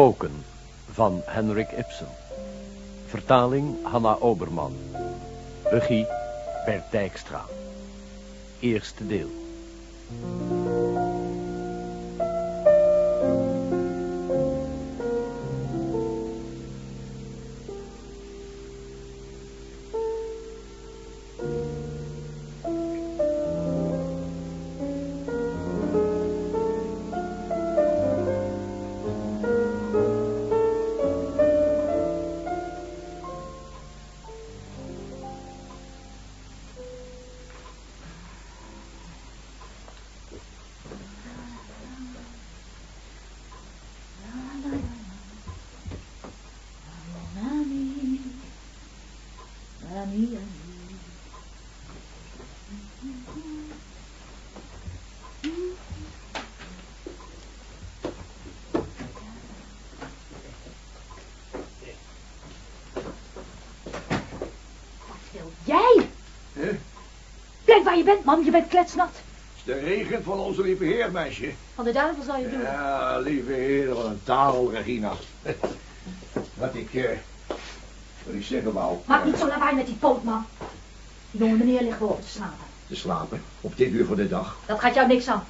Spoken van Henrik Ibsen. Vertaling Hanna Oberman. Regie Bert Dijkstra. Eerste deel. Je bent, mam, je bent kletsnat. is de regen van onze lieve heer, meisje. Van de duivel zal je doen. Ja, lieve heer, wat een taal, Regina. Wat ik, eh, wat ik zeggen wou. Maak eh, niet zo lawaai met die poot, man. Die jonge meneer ligt boven te slapen. Te slapen, op dit uur van de dag. Dat gaat jou niks aan.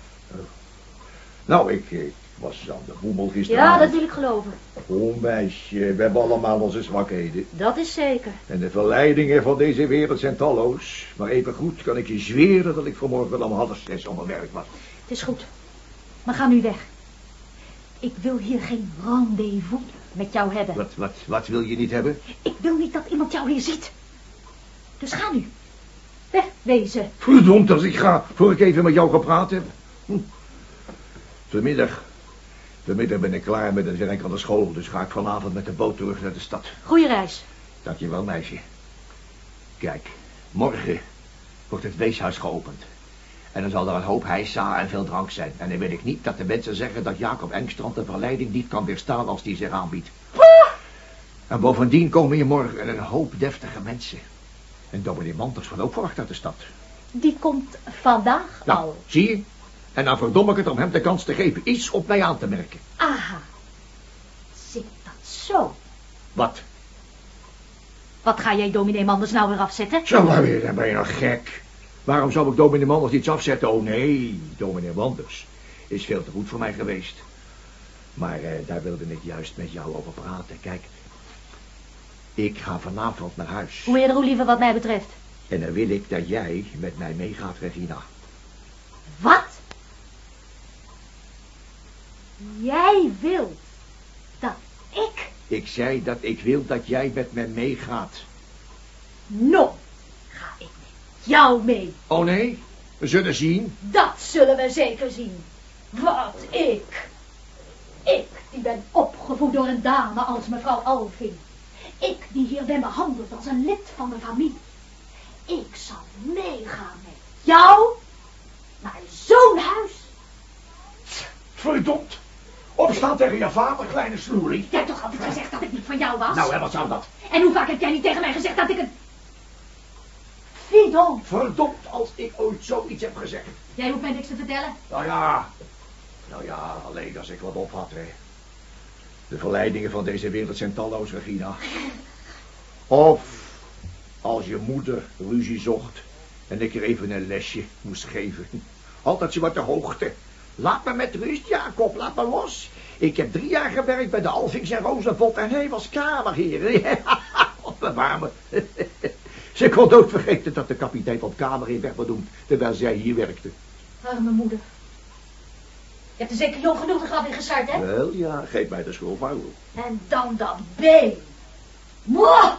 Nou, ik, ik was aan de boemel Ja, gisteravond. dat wil ik geloven. Oh, meisje, we hebben allemaal onze zwakheden. Dat is zeker. En de verleidingen van deze wereld zijn talloos. Maar even goed kan ik je zweren dat ik vanmorgen om half zes op mijn werk was. Het is goed. Maar ga nu weg. Ik wil hier geen rendezvous met jou hebben. Wat, wat, wat wil je niet hebben? Ik wil niet dat iemand jou hier ziet. Dus ga nu. Wegwezen. Verdomd als ik ga, voor ik even met jou gepraat heb. Hm. Vanmiddag, vanmiddag ben ik klaar met een werk aan de school, dus ga ik vanavond met de boot terug naar de stad. Goeie reis. Dankjewel, meisje. Kijk, morgen wordt het weeshuis geopend. En dan zal er een hoop heisa en veel drank zijn. En dan wil ik niet dat de mensen zeggen dat Jacob Engstrand de verleiding niet kan weerstaan als die zich aanbiedt. En bovendien komen hier morgen een hoop deftige mensen. En dominee Manters wordt ook verwacht uit de stad. Die komt vandaag Nou, al. zie je? En dan verdom ik het om hem de kans te geven iets op mij aan te merken. Aha. Zit dat zo? Wat? Wat ga jij dominee Manders nou weer afzetten? Zo maar weer, dan ben je nog gek. Waarom zou ik dominee Manders iets afzetten? Oh nee, dominee Manders is veel te goed voor mij geweest. Maar eh, daar wilde ik juist met jou over praten. Kijk, ik ga vanavond naar huis. Hoe eerder hoe liever wat mij betreft. En dan wil ik dat jij met mij meegaat, Regina. Wat? Jij wilt dat ik... Ik zei dat ik wil dat jij met me meegaat. No, ga ik met jou mee. Oh nee, we zullen zien. Dat zullen we zeker zien. Wat ik. Ik die ben opgevoed door een dame als mevrouw Alving. Ik die hier ben behandeld als een lid van de familie. Ik zal meegaan met jou naar zo'n huis. Verdomd. Opstaan tegen je vader, kleine sloerie. Jij hebt toch altijd gezegd dat ik niet van jou was? Nou, en wat zou dat? En hoe vaak heb jij niet tegen mij gezegd dat ik een... Fidon. Verdomd als ik ooit zoiets heb gezegd. Jij hoeft mij niks te vertellen. Nou ja, nou ja, alleen als ik wat op had, hè. De verleidingen van deze wereld zijn talloos, Regina. Of als je moeder ruzie zocht en ik er even een lesje moest geven. Altijd zo wat de hoogte. Laat me met rust, Jacob, laat me los. Ik heb drie jaar gewerkt bij de Alvings en Rozenvot en hij was kamerheer. Bewaar me. Ze kon dood vergeten dat de kapitein van kamerheer werd benoemd, terwijl zij hier werkte. Arme moeder. Je hebt er zeker jong genoeg de in geschaard, hè? Wel ja, geef mij de schuld, vuil. En dan dat been. Mwah!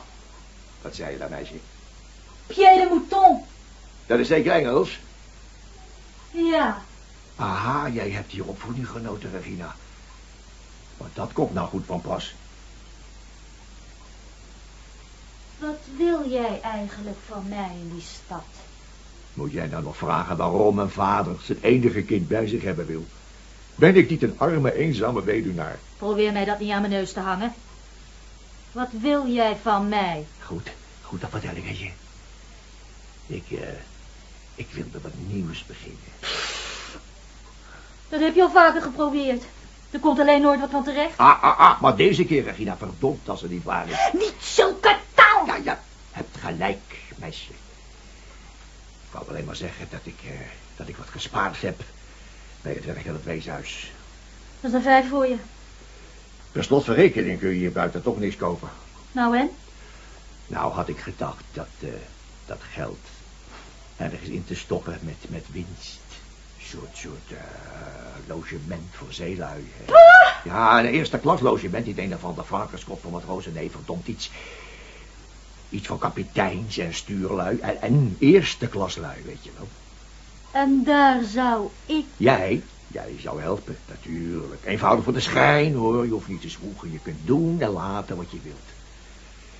Wat zei je daar, meisje? Pied de mouton. Dat is zeker Engels. Ja. Aha, jij hebt hier opvoeding genoten, Regina. Maar dat komt nou goed van pas. Wat wil jij eigenlijk van mij in die stad? Moet jij nou nog vragen waarom een vader zijn enige kind bij zich hebben wil? Ben ik niet een arme, eenzame weduwnaar? Probeer mij dat niet aan mijn neus te hangen. Wat wil jij van mij? Goed, goed, dat vertel ik je. Ik, eh, ik wilde wat nieuws beginnen. Dat heb je al vaker geprobeerd. Er komt alleen nooit wat van terecht. Ah, ah, ah, maar deze keer, Regina, verdomd als het niet waar is. Niet zulke taal! Ja, ja, hebt gelijk, meisje. Ik wou alleen maar zeggen dat ik, eh, dat ik wat gespaard heb bij het werk aan het weeshuis. Dat is een vijf voor je. Per slot van rekening kun je hier buiten toch niks kopen. Nou en? Nou had ik gedacht dat, eh, dat geld ergens in te stoppen met, met winst. Een soort, soort eh, logement voor zeelui. hè. Ja, een eerste klas logement. Niet een of ander varkenskop van wat rozen. Nee, verdomd iets. Iets van kapiteins en stuurlui. En, en eerste klaslui, weet je wel. En daar zou ik... Jij, jij zou helpen, natuurlijk. Eenvoudig voor de schijn, hoor. Je hoeft niet te zwoegen. Je kunt doen en laten wat je wilt.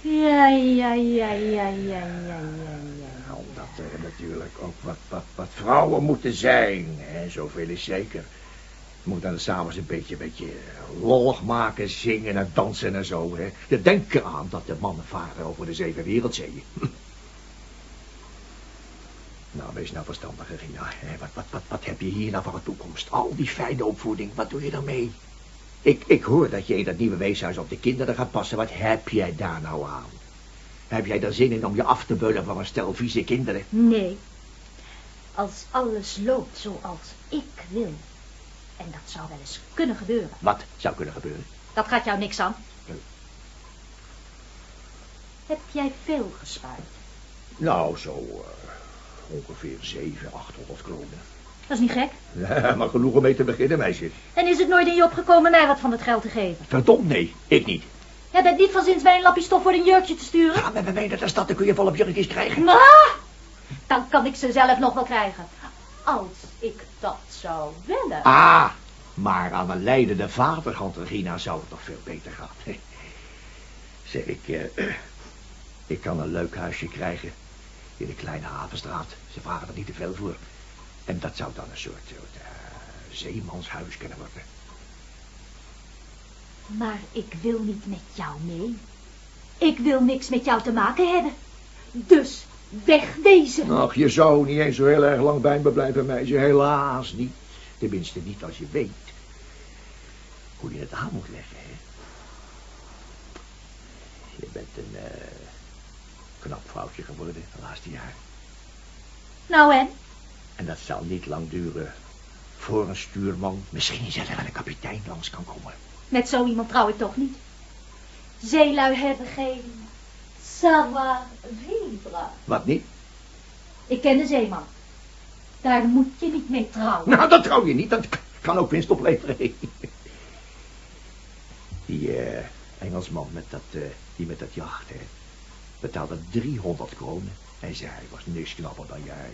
Ja, ja, ja, ja, ja, ja, ja, ja. Omdat er natuurlijk ook wat, wat, wat vrouwen moeten zijn. Hè? Zoveel is zeker. Moet dan s'avonds een beetje, beetje lollig maken, zingen en dansen en zo. Hè? Je denkt eraan dat de mannen varen over de zeven wereldzeeën. nou, wees nou verstandig, Regina. Hè? Wat, wat, wat, wat heb je hier nou voor een toekomst? Al die fijne opvoeding, wat doe je daarmee? Ik, ik hoor dat je in dat nieuwe weeshuis op de kinderen gaat passen. Wat heb jij daar nou aan? Heb jij er zin in om je af te beulen van een stel vieze kinderen? Nee. Als alles loopt zoals ik wil. En dat zou wel eens kunnen gebeuren. Wat zou kunnen gebeuren? Dat gaat jou niks aan. Nee. Heb jij veel gespaard? Nou, zo eh, ongeveer 700, 800 kronen. Dat is niet gek. Ja, maar genoeg om mee te beginnen, meisje. En is het nooit in je opgekomen mij wat van het geld te geven? Verdomd, nee. Ik niet. Jij bent niet van zins mij een lapje stof voor een jurkje te sturen? Ga met me mee naar de stad, dan kun je volop jurkjes krijgen. Ah, dan kan ik ze zelf nog wel krijgen. Als ik dat zou willen. Ah, maar aan een leidende vaderhand, Regina, zou het nog veel beter gaan. Zeg, ik, eh, ik kan een leuk huisje krijgen in de kleine havenstraat. Ze vragen er niet te veel voor. En dat zou dan een soort, soort eh, zeemanshuis kunnen worden. Maar ik wil niet met jou mee. Ik wil niks met jou te maken hebben. Dus wegwezen. Ach, je zou niet eens zo heel erg lang bij me blijven, meisje. Helaas niet. Tenminste niet als je weet hoe je het aan moet leggen, hè. Je bent een eh, knap vrouwtje geworden de laatste jaar. Nou en? En dat zal niet lang duren voor een stuurman, misschien zelfs wel een kapitein langs kan komen. Met zo iemand trouw ik toch niet. Zeelui hebben geen savoir-vivre. Wat niet? Ik ken de zeeman. Daar moet je niet mee trouwen. Nou, dat trouw je niet. Dat kan ook winst opleveren. Die eh, Engelsman met dat, eh, die met dat jacht, hè, betaalde 300 kronen. En zei, hij was niks knapper dan jij.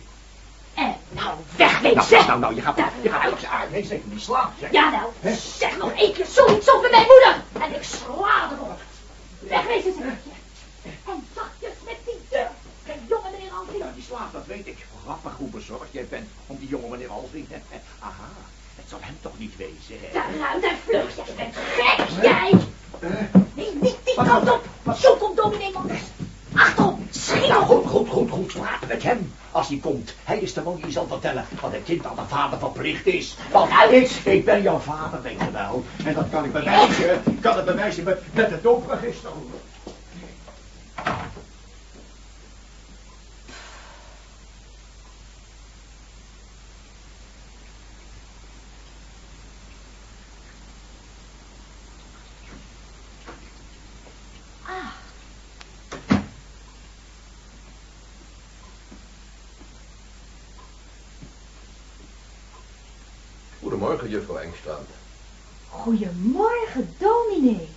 En nou Nou, wegwezen. nou, nou, nou, je gaat, je gaat ook zijn aard. Zeker niet slaan. zeg. Ja nou, zeg nog één keer zoiets over mijn moeder. En ik sla erop. Wegwezen zeg je. En zachtjes met die deur. Kijk, jongen meneer Alvin. Ja, die slaaf, dat weet ik. Grappig hoe bezorgd jij bent om die jongen meneer Alving. Aha, het zal hem toch niet wezen, hè? Daaruit en vlug, jij bent gek, jij. Nee, niet die kant op. Zo komt dominee Manders. Achterom, Nou, goed, goed, goed, goed. Slaap met hem. Als hij komt. Hij is de man die zal vertellen wat een kind aan de vader verplicht is. Want ik, ik ben jouw vader, weet je wel. En dat kan ik bewijzen. Kan het bewijzen met, met het doopregister. Ah, Goedemorgen, juffrouw Engstrand. goedemorgen, dominee.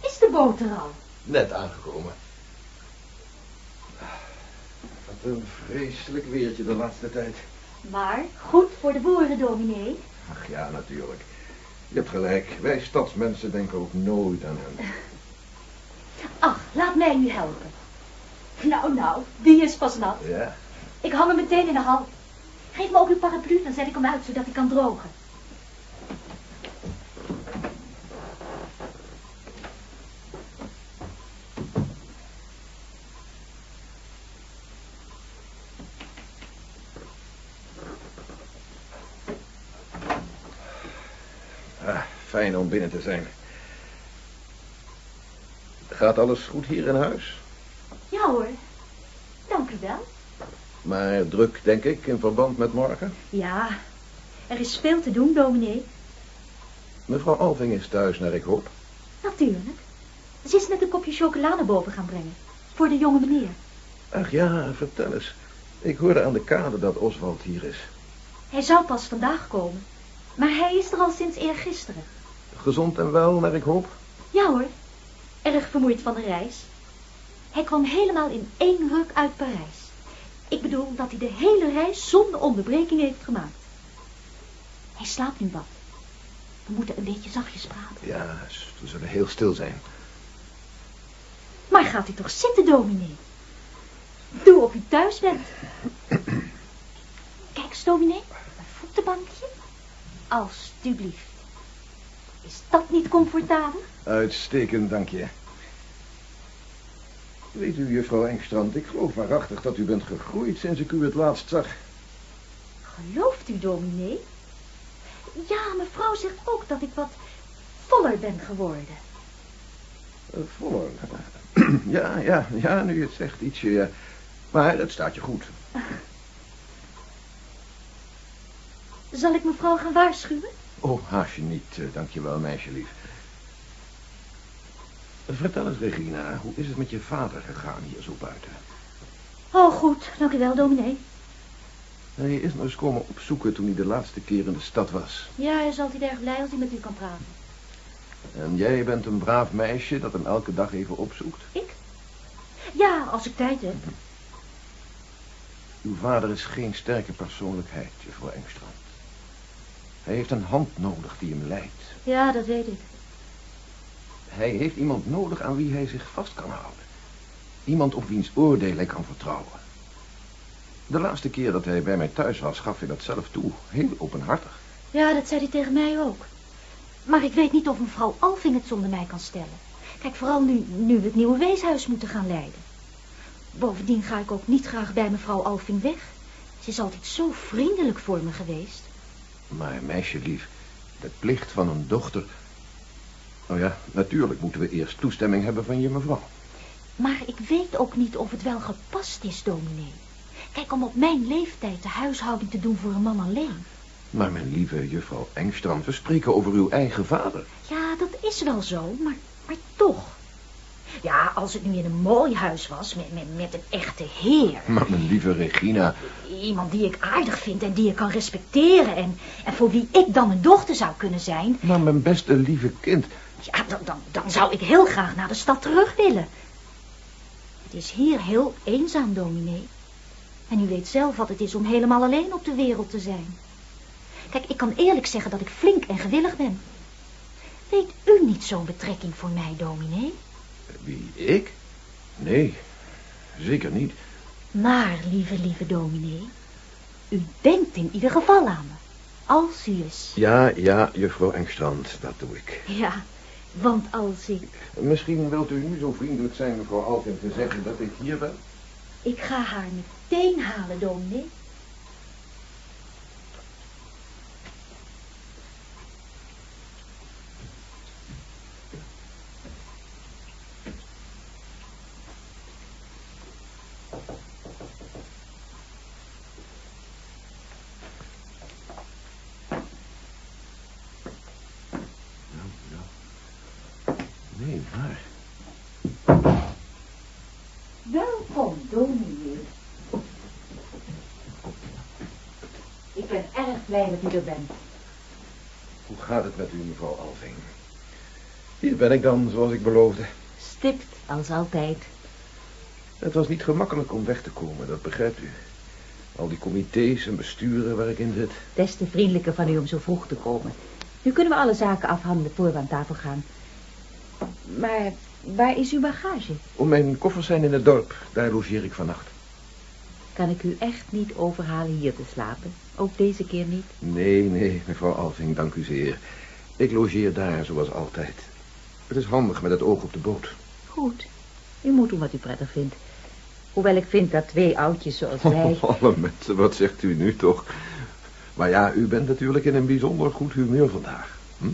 Is de boot er al? Net aangekomen. Wat een vreselijk weertje de laatste tijd. Maar goed voor de boeren, dominee. Ach ja, natuurlijk. Je hebt gelijk. Wij stadsmensen denken ook nooit aan hen. Ach, laat mij u helpen. Nou, nou, die is pas nat. Ja, Ik hang hem meteen in de hal. Geef me ook uw paraplu, dan zet ik hem uit, zodat hij kan drogen. Om binnen te zijn. Gaat alles goed hier in huis? Ja hoor, dank u wel. Maar druk, denk ik, in verband met morgen? Ja, er is veel te doen, dominee. Mevrouw Alving is thuis, naar ik hoop. Natuurlijk. Ze is net een kopje chocola naar boven gaan brengen. Voor de jonge meneer. Ach ja, vertel eens. Ik hoorde aan de kade dat Oswald hier is. Hij zou pas vandaag komen. Maar hij is er al sinds eergisteren. Gezond en wel, naar ik hoop? Ja hoor, erg vermoeid van de reis. Hij kwam helemaal in één ruk uit Parijs. Ik bedoel dat hij de hele reis zonder onderbreking heeft gemaakt. Hij slaapt nu wat. We moeten een beetje zachtjes praten. Ja, we zullen heel stil zijn. Maar gaat u toch zitten, dominee? Doe of u thuis bent. Kijk eens, dominee. Een voetenbankje. Alsjeblieft. Is dat niet comfortabel? Uitstekend, dank je. Weet u, juffrouw Engstrand, ik geloof waarachtig dat u bent gegroeid sinds ik u het laatst zag. Gelooft u, dominee? Ja, mevrouw zegt ook dat ik wat voller ben geworden. Uh, voller? ja, ja, ja, nu je het zegt, ietsje, ja. Maar het staat je goed. Zal ik mevrouw gaan waarschuwen? Oh, haast je niet, uh, dank je wel, meisjelief. Vertel eens, Regina, hoe is het met je vader gegaan hier zo buiten? Oh, goed, dank u wel, dominee. Hij is nog eens komen opzoeken toen hij de laatste keer in de stad was. Ja, hij is altijd erg blij als hij met u kan praten. En jij bent een braaf meisje dat hem elke dag even opzoekt? Ik? Ja, als ik tijd heb. Uw vader is geen sterke persoonlijkheid, juffrouw Engstrand. Hij heeft een hand nodig die hem leidt. Ja, dat weet ik. Hij heeft iemand nodig aan wie hij zich vast kan houden. Iemand op wiens oordeel hij kan vertrouwen. De laatste keer dat hij bij mij thuis was, gaf hij dat zelf toe. Heel openhartig. Ja, dat zei hij tegen mij ook. Maar ik weet niet of mevrouw Alving het zonder mij kan stellen. Kijk, vooral nu, nu we het nieuwe weeshuis moeten gaan leiden. Bovendien ga ik ook niet graag bij mevrouw Alving weg. Ze is altijd zo vriendelijk voor me geweest. Maar meisjelief, de plicht van een dochter... Nou ja, natuurlijk moeten we eerst toestemming hebben van je mevrouw. Maar ik weet ook niet of het wel gepast is, dominee. Kijk, om op mijn leeftijd de huishouding te doen voor een man alleen. Maar mijn lieve juffrouw Engstrand, we spreken over uw eigen vader. Ja, dat is wel zo, maar, maar toch. Ja, als het nu in een mooi huis was, met, met, met een echte heer. Maar mijn lieve Regina... Iemand die ik aardig vind en die ik kan respecteren... en, en voor wie ik dan een dochter zou kunnen zijn. Maar mijn beste lieve kind... Ja, dan, dan, dan zou ik heel graag naar de stad terug willen. Het is hier heel eenzaam, dominee. En u weet zelf wat het is om helemaal alleen op de wereld te zijn. Kijk, ik kan eerlijk zeggen dat ik flink en gewillig ben. Weet u niet zo'n betrekking voor mij, dominee? Wie, ik? Nee, zeker niet. Maar, lieve, lieve dominee, u denkt in ieder geval aan me. Als u is. Ja, ja, juffrouw Engstrand, dat doe ik. Ja, want als ik... Misschien wilt u nu zo vriendelijk zijn, mevrouw Alvin, te zeggen dat ik hier ben? Ik ga haar meteen halen, dominee. Nee, maar... Welkom, dominee. Ik ben erg blij dat u er bent. Hoe gaat het met u, mevrouw Alving? Hier ben ik dan, zoals ik beloofde. Stipt, als altijd. Het was niet gemakkelijk om weg te komen, dat begrijpt u. Al die comité's en besturen waar ik in zit. Des te vriendelijker van u om zo vroeg te komen. Nu kunnen we alle zaken afhandelen voor we aan tafel gaan. Maar waar is uw bagage? Oh, mijn koffers zijn in het dorp. Daar logeer ik vannacht. Kan ik u echt niet overhalen hier te slapen? Ook deze keer niet? Nee, nee, mevrouw Alving, dank u zeer. Ik logeer daar, zoals altijd. Het is handig met het oog op de boot. Goed. U moet doen wat u prettig vindt. Hoewel ik vind dat twee oudjes zoals wij... Alle mensen, wat zegt u nu toch? Maar ja, u bent natuurlijk in een bijzonder goed humeur vandaag. Hm?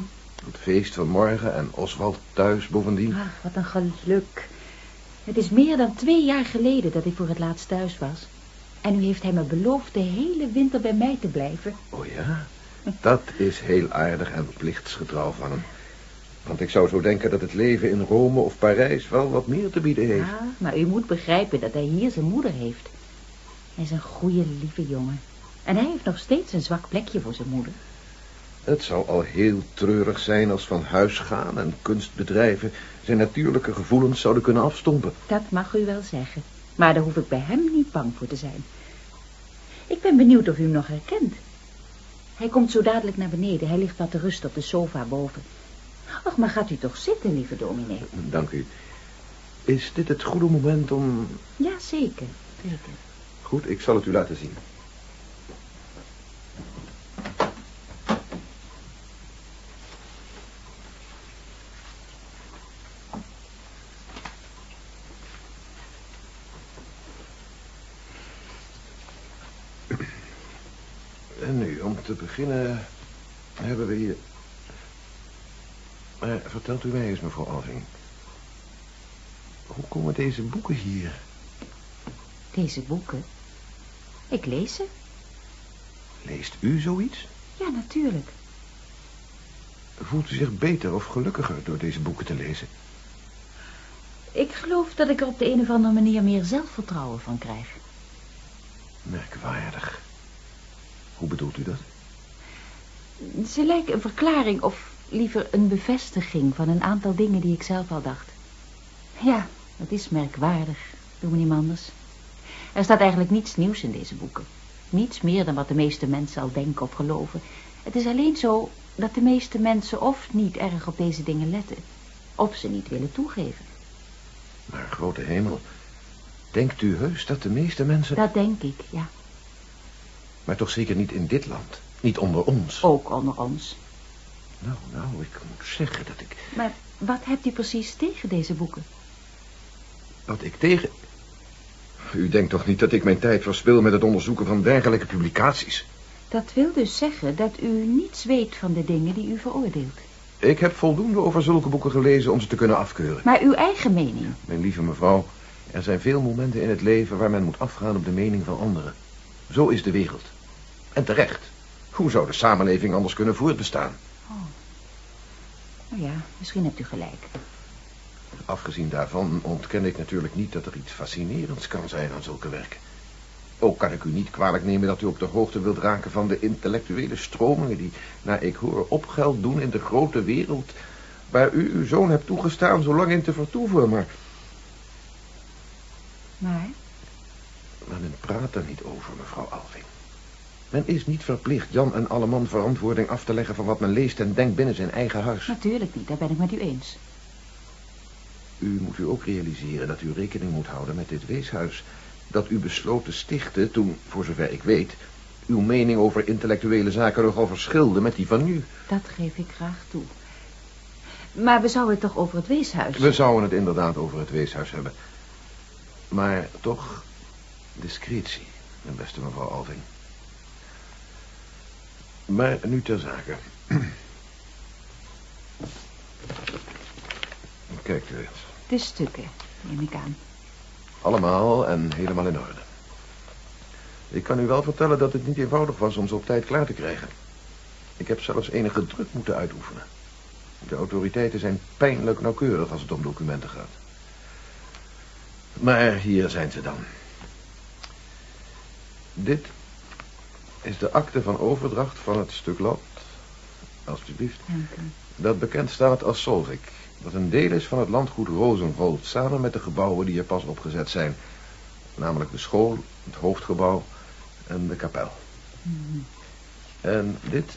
Het feest van morgen en Oswald thuis bovendien. Ach, wat een geluk. Het is meer dan twee jaar geleden dat ik voor het laatst thuis was. En nu heeft hij me beloofd de hele winter bij mij te blijven. Oh ja? Dat is heel aardig en plichtsgetrouw van hem. Want ik zou zo denken dat het leven in Rome of Parijs wel wat meer te bieden heeft. Ja, maar u moet begrijpen dat hij hier zijn moeder heeft. Hij is een goede, lieve jongen. En hij heeft nog steeds een zwak plekje voor zijn moeder. Het zou al heel treurig zijn als van huis gaan en kunstbedrijven zijn natuurlijke gevoelens zouden kunnen afstompen. Dat mag u wel zeggen. Maar daar hoef ik bij hem niet bang voor te zijn. Ik ben benieuwd of u hem nog herkent. Hij komt zo dadelijk naar beneden. Hij ligt wat te rusten op de sofa boven. Ach, maar gaat u toch zitten, lieve dominee? Dank u. Is dit het goede moment om... Ja, zeker. Zeker. Goed, ik zal het u laten zien. En nu, om te beginnen, hebben we hier... Maar vertelt u mij eens, mevrouw Alving. Hoe komen deze boeken hier? Deze boeken? Ik lees ze. Leest u zoiets? Ja, natuurlijk. Voelt u zich beter of gelukkiger door deze boeken te lezen? Ik geloof dat ik er op de een of andere manier meer zelfvertrouwen van krijg. Merkwaardig. Hoe bedoelt u dat? Ze lijken een verklaring of liever een bevestiging van een aantal dingen die ik zelf al dacht. Ja, dat is merkwaardig, dominee Manders. Er staat eigenlijk niets nieuws in deze boeken. Niets meer dan wat de meeste mensen al denken of geloven. Het is alleen zo dat de meeste mensen of niet erg op deze dingen letten, of ze niet willen toegeven. Maar grote hemel, denkt u heus dat de meeste mensen... Dat denk ik, ja. Maar toch zeker niet in dit land, niet onder ons. Ook onder ons. Nou, nou, ik moet zeggen dat ik... Maar wat hebt u precies tegen deze boeken? Wat ik tegen... U denkt toch niet dat ik mijn tijd verspil met het onderzoeken van dergelijke publicaties? Dat wil dus zeggen dat u niets weet van de dingen die u veroordeelt. Ik heb voldoende over zulke boeken gelezen om ze te kunnen afkeuren. Maar uw eigen mening? Mijn lieve mevrouw, er zijn veel momenten in het leven waar men moet afgaan op de mening van anderen. Zo is de wereld. En terecht. Hoe zou de samenleving anders kunnen voortbestaan? Oh. Nou ja, misschien hebt u gelijk. Afgezien daarvan ontken ik natuurlijk niet dat er iets fascinerends kan zijn aan zulke werken. Ook kan ik u niet kwalijk nemen dat u op de hoogte wilt raken van de intellectuele stromingen die, naar ik hoor, opgeld doen in de grote wereld waar u uw zoon hebt toegestaan zo lang in te vertoeven, maar... Maar? Maar men praat er niet over, mevrouw Alving. Men is niet verplicht Jan en Alleman verantwoording af te leggen van wat men leest en denkt binnen zijn eigen huis. Natuurlijk niet, daar ben ik met u eens. U moet u ook realiseren dat u rekening moet houden met dit weeshuis. Dat u besloot te stichten toen, voor zover ik weet, uw mening over intellectuele zaken nogal verschilde met die van nu. Dat geef ik graag toe. Maar we zouden het toch over het weeshuis? We zouden het inderdaad over het weeshuis hebben. Maar toch discretie, mijn beste mevrouw Alving. Maar nu ter zake. Kijk eens. De stukken, neem ik aan. Allemaal en helemaal in orde. Ik kan u wel vertellen dat het niet eenvoudig was om ze op tijd klaar te krijgen. Ik heb zelfs enige druk moeten uitoefenen. De autoriteiten zijn pijnlijk nauwkeurig als het om documenten gaat. Maar hier zijn ze dan. Dit is de akte van overdracht van het stuk land. Alsjeblieft. Dank u. Dat bekend staat als Solvik. Dat een deel is van het landgoed Rozenvold. Samen met de gebouwen die er pas opgezet zijn. Namelijk de school, het hoofdgebouw en de kapel. Mhm. En dit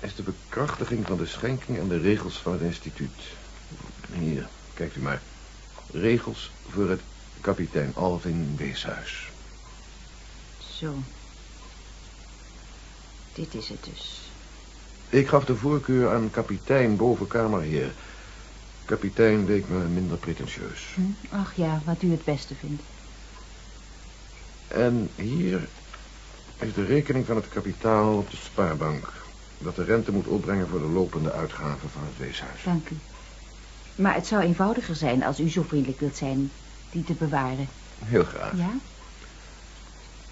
is de bekrachtiging van de schenking en de regels van het instituut. Hier, kijkt u maar. Regels voor het kapitein Alvin Weeshuis. Zo. Dit is het dus. Ik gaf de voorkeur aan kapitein boven kamerheer. Kapitein leek me minder pretentieus. Hm? Ach ja, wat u het beste vindt. En hier is de rekening van het kapitaal op de spaarbank. dat de rente moet opbrengen voor de lopende uitgaven van het weeshuis. Dank u. Maar het zou eenvoudiger zijn als u zo vriendelijk wilt zijn die te bewaren. Heel graag. Ja?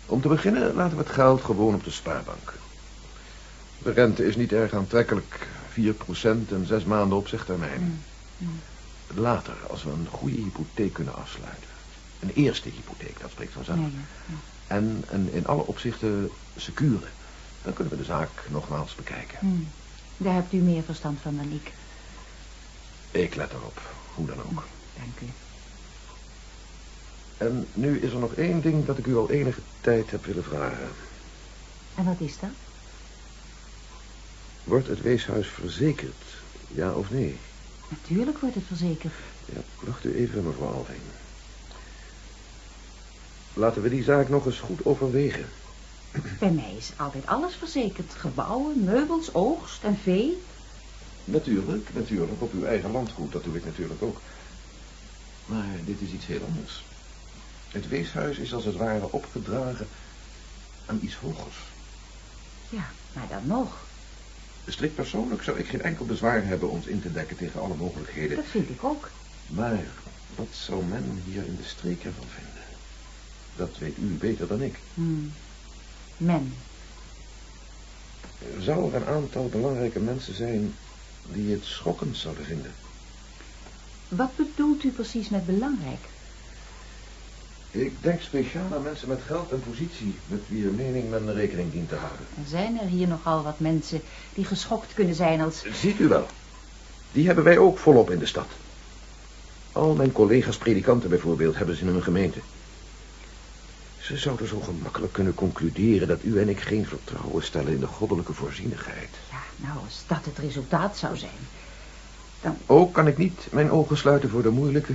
Om te beginnen laten we het geld gewoon op de spaarbank. De rente is niet erg aantrekkelijk. 4% en zes maanden opzegtermijn. Mm. Later, als we een goede hypotheek kunnen afsluiten. Een eerste hypotheek, dat spreekt vanzelf. Ja. En een in alle opzichten secure. Dan kunnen we de zaak nogmaals bekijken. Hmm. Daar hebt u meer verstand van dan ik. Ik let erop, hoe dan ook. Dank u. En nu is er nog één ding dat ik u al enige tijd heb willen vragen. En wat is dat? Wordt het weeshuis verzekerd, ja of nee? Natuurlijk wordt het verzekerd. Ja, wacht u even, mevrouw Alving. Laten we die zaak nog eens goed overwegen. Bij mij is altijd alles verzekerd. Gebouwen, meubels, oogst en vee. Natuurlijk, natuurlijk, op uw eigen landgoed, dat doe ik natuurlijk ook. Maar dit is iets heel anders. Het weeshuis is als het ware opgedragen aan iets hogers. Ja, maar dan nog. Strikt persoonlijk zou ik geen enkel bezwaar hebben ons in te dekken tegen alle mogelijkheden. Dat vind ik ook. Maar wat zou men hier in de streek ervan vinden? Dat weet u beter dan ik. Hmm. Men. Zou er een aantal belangrijke mensen zijn die het schokkend zouden vinden? Wat bedoelt u precies met belangrijk? Ik denk speciaal aan mensen met geld en positie, met wie mening men rekening dient te houden. Er zijn er hier nogal wat mensen die geschokt kunnen zijn als... Ziet u wel. Die hebben wij ook volop in de stad. Al mijn collega's predikanten bijvoorbeeld hebben ze in hun gemeente. Ze zouden zo gemakkelijk kunnen concluderen dat u en ik geen vertrouwen stellen in de goddelijke voorzienigheid. Ja, nou, als dat het resultaat zou zijn. Ook kan ik niet mijn ogen sluiten voor de moeilijke,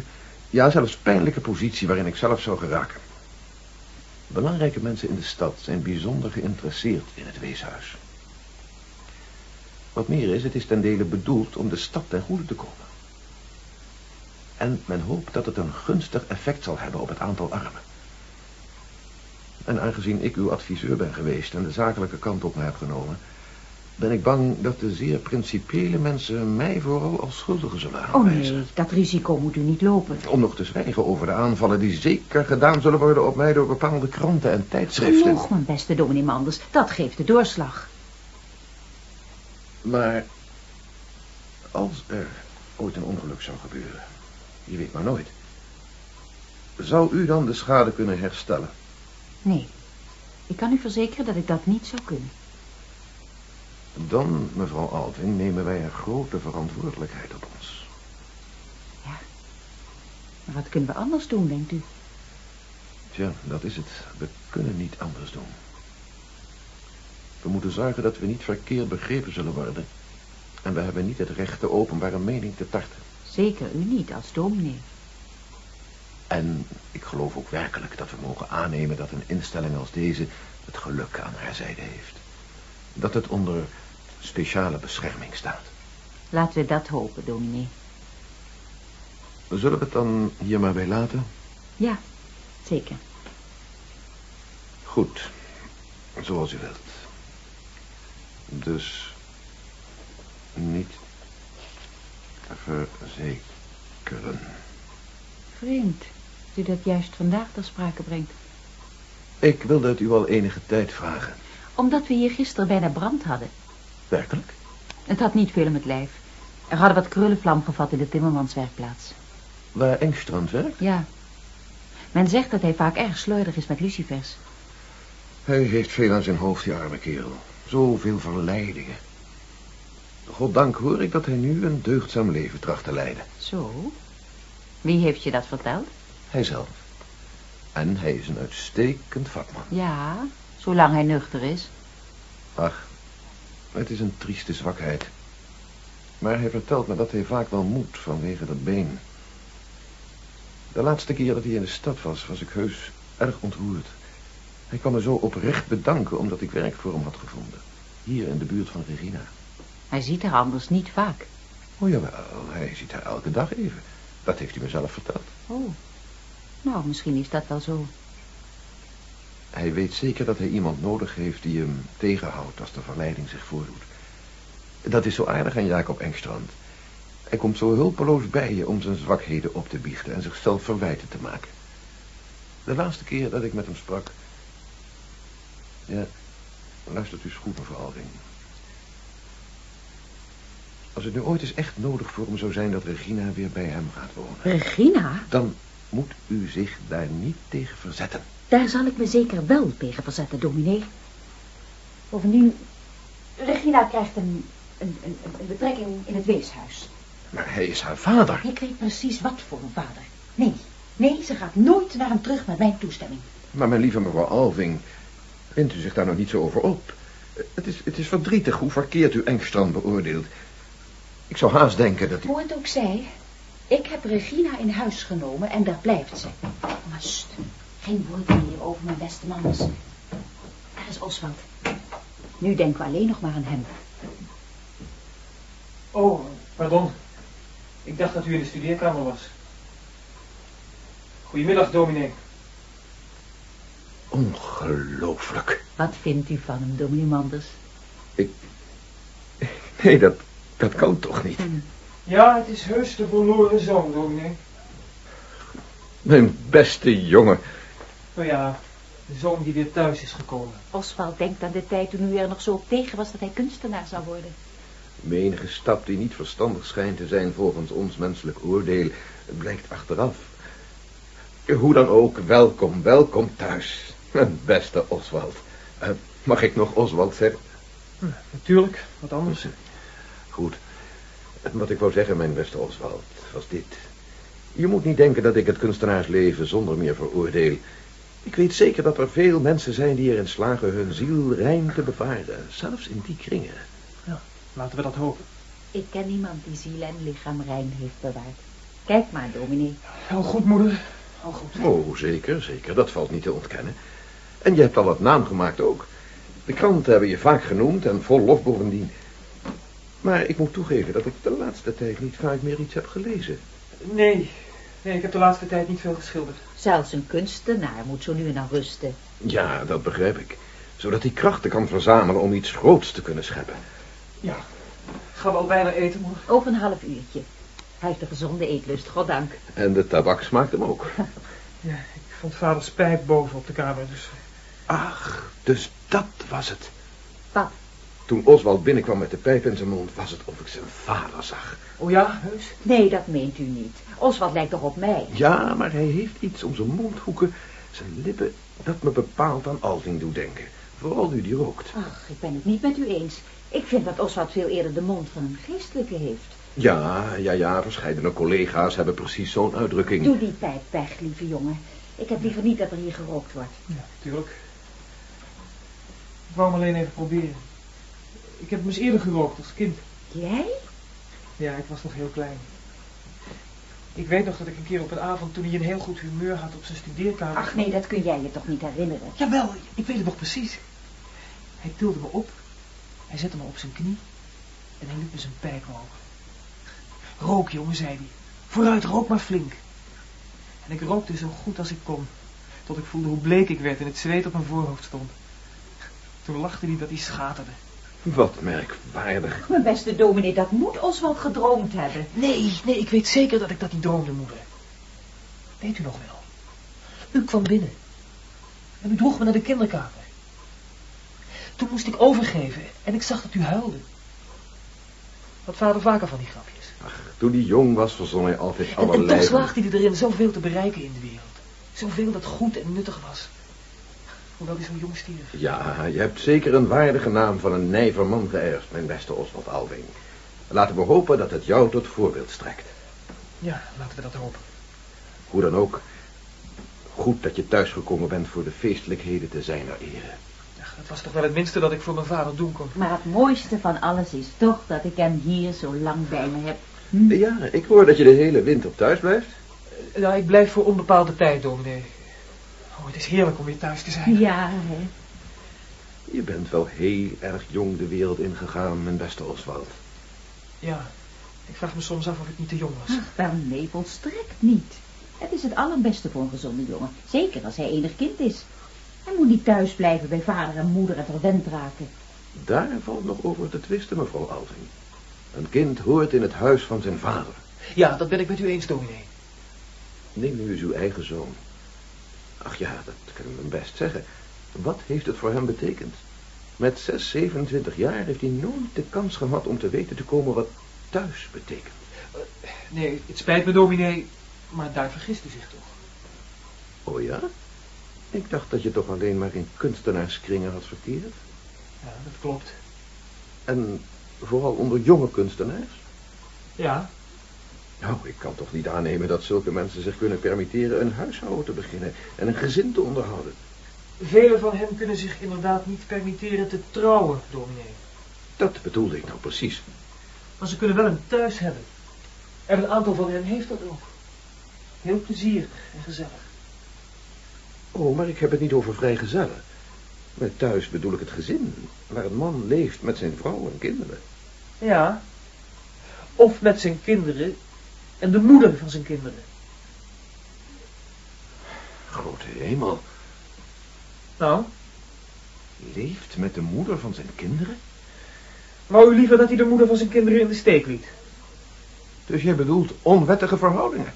ja zelfs pijnlijke positie waarin ik zelf zou geraken. Belangrijke mensen in de stad zijn bijzonder geïnteresseerd in het weeshuis. Wat meer is, het is ten dele bedoeld om de stad ten goede te komen. En men hoopt dat het een gunstig effect zal hebben op het aantal armen. En aangezien ik uw adviseur ben geweest en de zakelijke kant op me heb genomen... ben ik bang dat de zeer principiële mensen mij vooral als schuldige zullen Oh aanwijzen. nee, dat risico moet u niet lopen. Om nog te zwijgen over de aanvallen die zeker gedaan zullen worden op mij door bepaalde kranten en tijdschriften. Genoeg, mijn beste dominee Manders. Dat geeft de doorslag. Maar als er ooit een ongeluk zou gebeuren, je weet maar nooit. Zou u dan de schade kunnen herstellen? Nee, ik kan u verzekeren dat ik dat niet zou kunnen. Dan, mevrouw Alving, nemen wij een grote verantwoordelijkheid op ons. Maar wat kunnen we anders doen, denkt u? Tja, dat is het. We kunnen niet anders doen. We moeten zorgen dat we niet verkeerd begrepen zullen worden. En we hebben niet het recht de openbare mening te tarten. Zeker u niet, als dominee. En ik geloof ook werkelijk dat we mogen aannemen dat een instelling als deze het geluk aan haar zijde heeft. Dat het onder speciale bescherming staat. Laten we dat hopen, dominee. Zullen we het dan hier maar bij laten? Ja, zeker. Goed, zoals u wilt. Dus niet verzekeren. Vreemd dat u dat juist vandaag ter sprake brengt. Ik wilde het u al enige tijd vragen. Omdat we hier gisteren bijna brand hadden. Werkelijk? Het had niet veel om het lijf. Er hadden wat krullenvlam gevat in de timmermanswerkplaats. Waar Engstrand werkt? Ja. Men zegt dat hij vaak erg sleurig is met lucifers. Hij heeft veel aan zijn hoofd, die arme kerel. Zoveel verleidingen. Goddank hoor ik dat hij nu een deugdzaam leven tracht te leiden. Zo? Wie heeft je dat verteld? Hijzelf. En hij is een uitstekend vakman. Ja, zolang hij nuchter is. Ach, het is een trieste zwakheid. Maar hij vertelt me dat hij vaak wel moet vanwege dat been. De laatste keer dat hij in de stad was, was ik heus erg ontroerd. Hij kwam me zo oprecht bedanken omdat ik werk voor hem had gevonden. Hier in de buurt van Regina. Hij ziet er anders niet vaak. Oh jawel, hij ziet haar elke dag even. Dat heeft hij me zelf verteld. Oh. Nou, misschien is dat wel zo. Hij weet zeker dat hij iemand nodig heeft die hem tegenhoudt als de verleiding zich voordoet. Dat is zo aardig aan Jacob Engstrand. Hij komt zo hulpeloos bij je om zijn zwakheden op te biechten en zichzelf verwijten te maken. De laatste keer dat ik met hem sprak... Ja, luistert u eens goed, mevrouw Alving. Als het nu ooit eens echt nodig voor hem zou zijn dat Regina weer bij hem gaat wonen... Regina? Dan moet u zich daar niet tegen verzetten. Daar zal ik me zeker wel tegen verzetten, dominee. Bovendien, Regina krijgt een, een, een, een betrekking in het weeshuis. Maar hij is haar vader. Ik weet precies wat voor een vader. Nee, nee, ze gaat nooit naar hem terug met mijn toestemming. Maar mijn lieve mevrouw Alving, wint u zich daar nou niet zo over op? Het is, het is verdrietig hoe verkeerd u Engstrand beoordeelt. Ik zou haast denken dat u... Hoe het ook zij, ik heb Regina in huis genomen en daar blijft ze. Maar geen woord meer over mijn beste manners. Daar is Oswald. Nu denken we alleen nog maar aan hem. Oh, pardon. Ik dacht dat u in de studeerkamer was. Goedemiddag, dominee. Ongelooflijk. Wat vindt u van hem, dominee Manders? Nee, dat, dat kan toch niet? Ja, het is heus de verloren zoon, dominee. Mijn beste jongen. Nou ja, de zoon die weer thuis is gekomen. Oswald denkt aan de tijd toen u er nog zo op tegen was dat hij kunstenaar zou worden. Menige stap die niet verstandig schijnt te zijn volgens ons menselijk oordeel, blijkt achteraf. Hoe dan ook, welkom, welkom thuis. Beste Oswald. Eh, mag ik nog Oswald zeggen? Natuurlijk, wat anders. Goed. Wat ik wou zeggen, mijn beste Oswald, was dit. Je moet niet denken dat ik het kunstenaarsleven zonder meer veroordeel. Ik weet zeker dat er veel mensen zijn die erin slagen hun ziel rein te bevaren. Zelfs in die kringen. Laten we dat hopen. Ik ken niemand die ziel en lichaam rein heeft bewaard. Kijk maar, dominee. Al goed, moeder. Al goed. Oh, zeker, zeker. Dat valt niet te ontkennen. En je hebt al wat naam gemaakt ook. De kranten hebben je vaak genoemd en vol lof bovendien. Maar ik moet toegeven dat ik de laatste tijd niet vaak meer iets heb gelezen. Nee, nee, ik heb de laatste tijd niet veel geschilderd. Zelfs een kunstenaar moet zo nu en dan rusten. Ja, dat begrijp ik. Zodat hij krachten kan verzamelen om iets groots te kunnen scheppen. Ja. Gaan we al bijna eten, moeder? Over een half uurtje. Hij heeft een gezonde eetlust, goddank. En de tabak smaakt hem ook. Ja, ik vond vaders pijp boven op de kamer, dus... Ach, dus dat was het. Wat? Toen Oswald binnenkwam met de pijp in zijn mond, was het of ik zijn vader zag. Oh ja, heus? Nee, dat meent u niet. Oswald lijkt toch op mij? Ja, maar hij heeft iets om zijn mondhoeken, zijn lippen, dat me bepaald aan Alving doet denken. Vooral nu die rookt. Ach, ik ben het niet met u eens. Ik vind dat Oswald veel eerder de mond van een geestelijke heeft. Ja, ja, ja, verscheidene collega's hebben precies zo'n uitdrukking. Doe die pijp weg, lieve jongen. Ik heb liever niet dat er hier gerookt wordt. Ja, tuurlijk. Ik wou hem alleen even proberen. Ik heb hem eens eerder gerookt als kind. Jij? Ja, ik was nog heel klein. Ik weet nog dat ik een keer op een avond, toen hij een heel goed humeur had op zijn studeerkamer... Ach nee, dat kun jij je toch niet herinneren? Jawel, ik weet het nog precies. Hij tilde me op, hij zette me op zijn knie en hij liet me zijn pijp roken. Rook, jongen, zei hij. Vooruit, rook maar flink. En ik rookte zo goed als ik kon, tot ik voelde hoe bleek ik werd en het zweet op mijn voorhoofd stond. Toen lachte hij dat hij schaterde. Wat merkwaardig. Mijn beste dominee, dat moet Oswald gedroomd hebben. Nee, nee, ik weet zeker dat ik dat niet droomde, moeder. Weet u nog wel? U kwam binnen. En u droeg me naar de kinderkamer. Toen moest ik overgeven en ik zag dat u huilde. Had vader vaker van die grapjes. Ach, toen hij jong was, verzon hij altijd En, en allerlei... toch slaagde hij erin zoveel te bereiken in de wereld. Zoveel dat goed en nuttig was. Hoewel hij zo jong stierf. Ja, je hebt zeker een waardige naam van een nijver man geërfd, mijn beste Oswald Alving. Laten we hopen dat het jou tot voorbeeld strekt. Ja, laten we dat hopen. Hoe dan ook, goed dat je thuisgekomen bent voor de feestelijkheden te zijner ere. Ach, dat was toch wel het minste dat ik voor mijn vader doen kon. Maar het mooiste van alles is toch dat ik hem hier zo lang bij me heb. Hm? Ja, ik hoor dat je de hele winter thuis blijft. Nou, ik blijf voor onbepaalde tijd, dominee. Oh, het is heerlijk om weer thuis te zijn. Ja, hè. Je bent wel heel erg jong de wereld ingegaan, mijn beste Oswald. Ja, ik vraag me soms af of ik niet te jong was. Ach, wel nee, volstrekt niet. Het is het allerbeste voor een gezonde jongen. Zeker als hij enig kind is. Hij moet niet thuis blijven bij vader en moeder en verwend raken. Daar valt nog over te twisten, mevrouw Alving. Een kind hoort in het huis van zijn vader. Ja, dat ben ik met u eens, dominee. Neem nu eens uw eigen zoon. Ach ja, dat kan ik hem best zeggen. Wat heeft het voor hem betekend? Met 6, 27 jaar heeft hij nooit de kans gehad om te weten te komen wat thuis betekent. Nee, het spijt me, dominee, maar daar vergist u zich toch. Oh ja? Ik dacht dat je toch alleen maar in kunstenaarskringen had verkeerd. Ja, dat klopt. En vooral onder jonge kunstenaars? Ja, Nou, ik kan toch niet aannemen dat zulke mensen zich kunnen permitteren een huishouden te beginnen en een gezin te onderhouden. velen van hen kunnen zich inderdaad niet permitteren te trouwen, dominee. Dat bedoelde ik nou precies. Maar ze kunnen wel een thuis hebben. En een aantal van hen heeft dat ook. Heel plezierig en gezellig. Oh, maar ik heb het niet over vrijgezellen. Met thuis bedoel ik het gezin, waar een man leeft met zijn vrouw en kinderen. Ja. Of met zijn kinderen en de moeder van zijn kinderen. Grote hemel, Nou, leeft met de moeder van zijn kinderen? wou u liever dat hij de moeder van zijn kinderen in de steek liet? Dus jij bedoelt onwettige verhoudingen.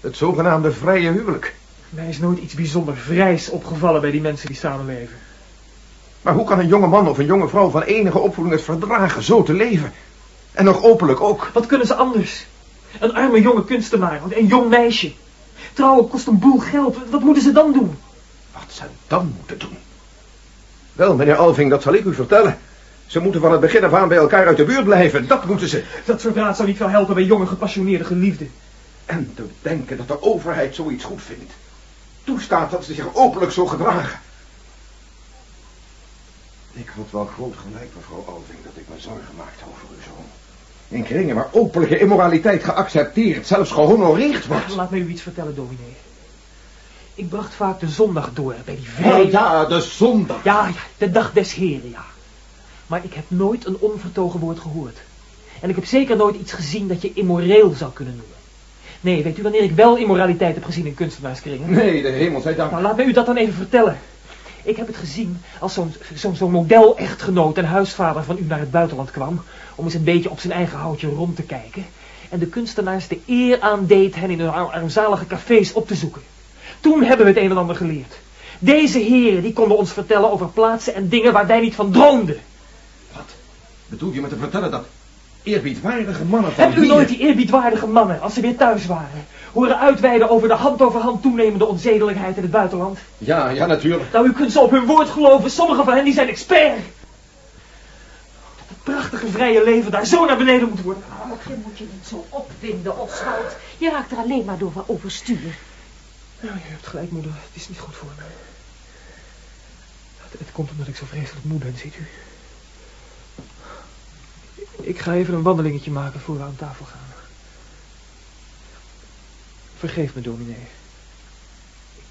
Het zogenaamde vrije huwelijk. Mij is nooit iets bijzonder vrijs opgevallen bij die mensen die samenleven. Maar hoe kan een jonge man of een jonge vrouw van enige opvoeding het verdragen zo te leven? En nog openlijk ook. Wat kunnen ze anders? Een arme jonge kunstenaar, een jong meisje. Trouwen kost een boel geld. Wat moeten ze dan doen? Wat ze dan moeten doen? Wel, meneer Alving, dat zal ik u vertellen. Ze moeten van het begin af aan bij elkaar uit de buurt blijven. Dat moeten ze. Dat soort raad zou niet veel helpen bij jonge gepassioneerde geliefden. En te denken dat de overheid zoiets goed vindt. Toestaat dat ze zich openlijk zo gedragen. Ik had wel groot gelijk, mevrouw Alving, dat ik me zorgen maakte over uw zoon. In kringen waar openlijke immoraliteit geaccepteerd, zelfs gehonoreerd wordt. Laat mij u iets vertellen, dominee. Ik bracht vaak de zondag door bij die vrije... Oh ja, de zondag. Ja, ja, de dag des heren, ja. Maar ik heb nooit een onvertogen woord gehoord. En ik heb zeker nooit iets gezien dat je immoreel zou kunnen noemen. Nee, weet u wanneer ik wel immoraliteit heb gezien in kunstenaarskringen? Nee, de hemel zij dank. Nou, laat mij u dat dan even vertellen. Ik heb het gezien als zo'n zo'n model-echtgenoot en huisvader van u naar het buitenland kwam... om eens een beetje op zijn eigen houtje rond te kijken... en de kunstenaars de eer aandeed hen in hun ar- armzalige cafés op te zoeken. Toen hebben we het een en ander geleerd. Deze heren die konden ons vertellen over plaatsen en dingen waar wij niet van droomden. Wat? Bedoel je me te vertellen dat eerbiedwaardige mannen van Hebt u hier- nooit die eerbiedwaardige mannen, als ze weer thuis waren, horen uitweiden over de hand over hand toenemende onzedelijkheid in het buitenland? Ja, ja, natuurlijk. Nou, u kunt ze op hun woord geloven. Sommige van hen die zijn expert. Dat het prachtige vrije leven daar zo naar beneden moet worden. Och, je moet je niet zo opwinden, Oswald. Je raakt er alleen maar door van overstuur. Nou, je hebt gelijk, moeder. Het is niet goed voor me. Het, het komt omdat ik zo vreselijk moe ben, ziet u. Ik ga even een wandelingetje maken voor we aan tafel gaan. Vergeef me, dominee.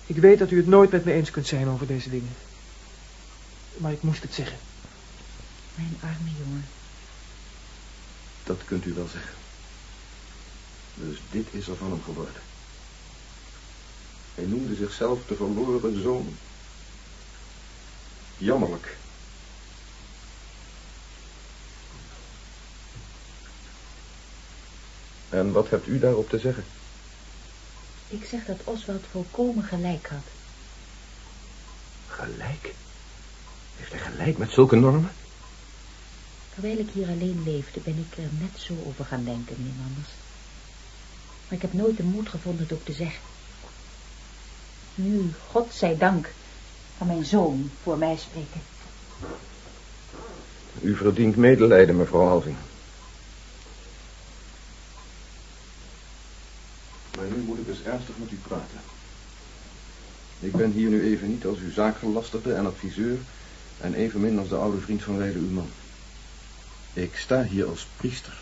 Ik weet dat u het nooit met me eens kunt zijn over deze dingen. Maar ik moest het zeggen. Mijn arme jongen. Dat kunt u wel zeggen. Dus dit is er van hem geworden. Hij noemde zichzelf de verloren zoon. Jammerlijk. En wat hebt u daarop te zeggen? Ik zeg dat Oswald volkomen gelijk had. Gelijk? Heeft hij gelijk met zulke normen? Terwijl ik hier alleen leefde, ben ik er net zo over gaan denken, meneer Manders. Maar ik heb nooit de moed gevonden het ook te zeggen. Nu, God zij dank, kan mijn zoon voor mij spreken. U verdient medelijden, mevrouw Alving. Maar nu moet ik eens ernstig met u praten. Ik ben hier nu even niet als uw zaakgelastigde en adviseur... en evenmin als de oude vriend van Weide uw man. Ik sta hier als priester.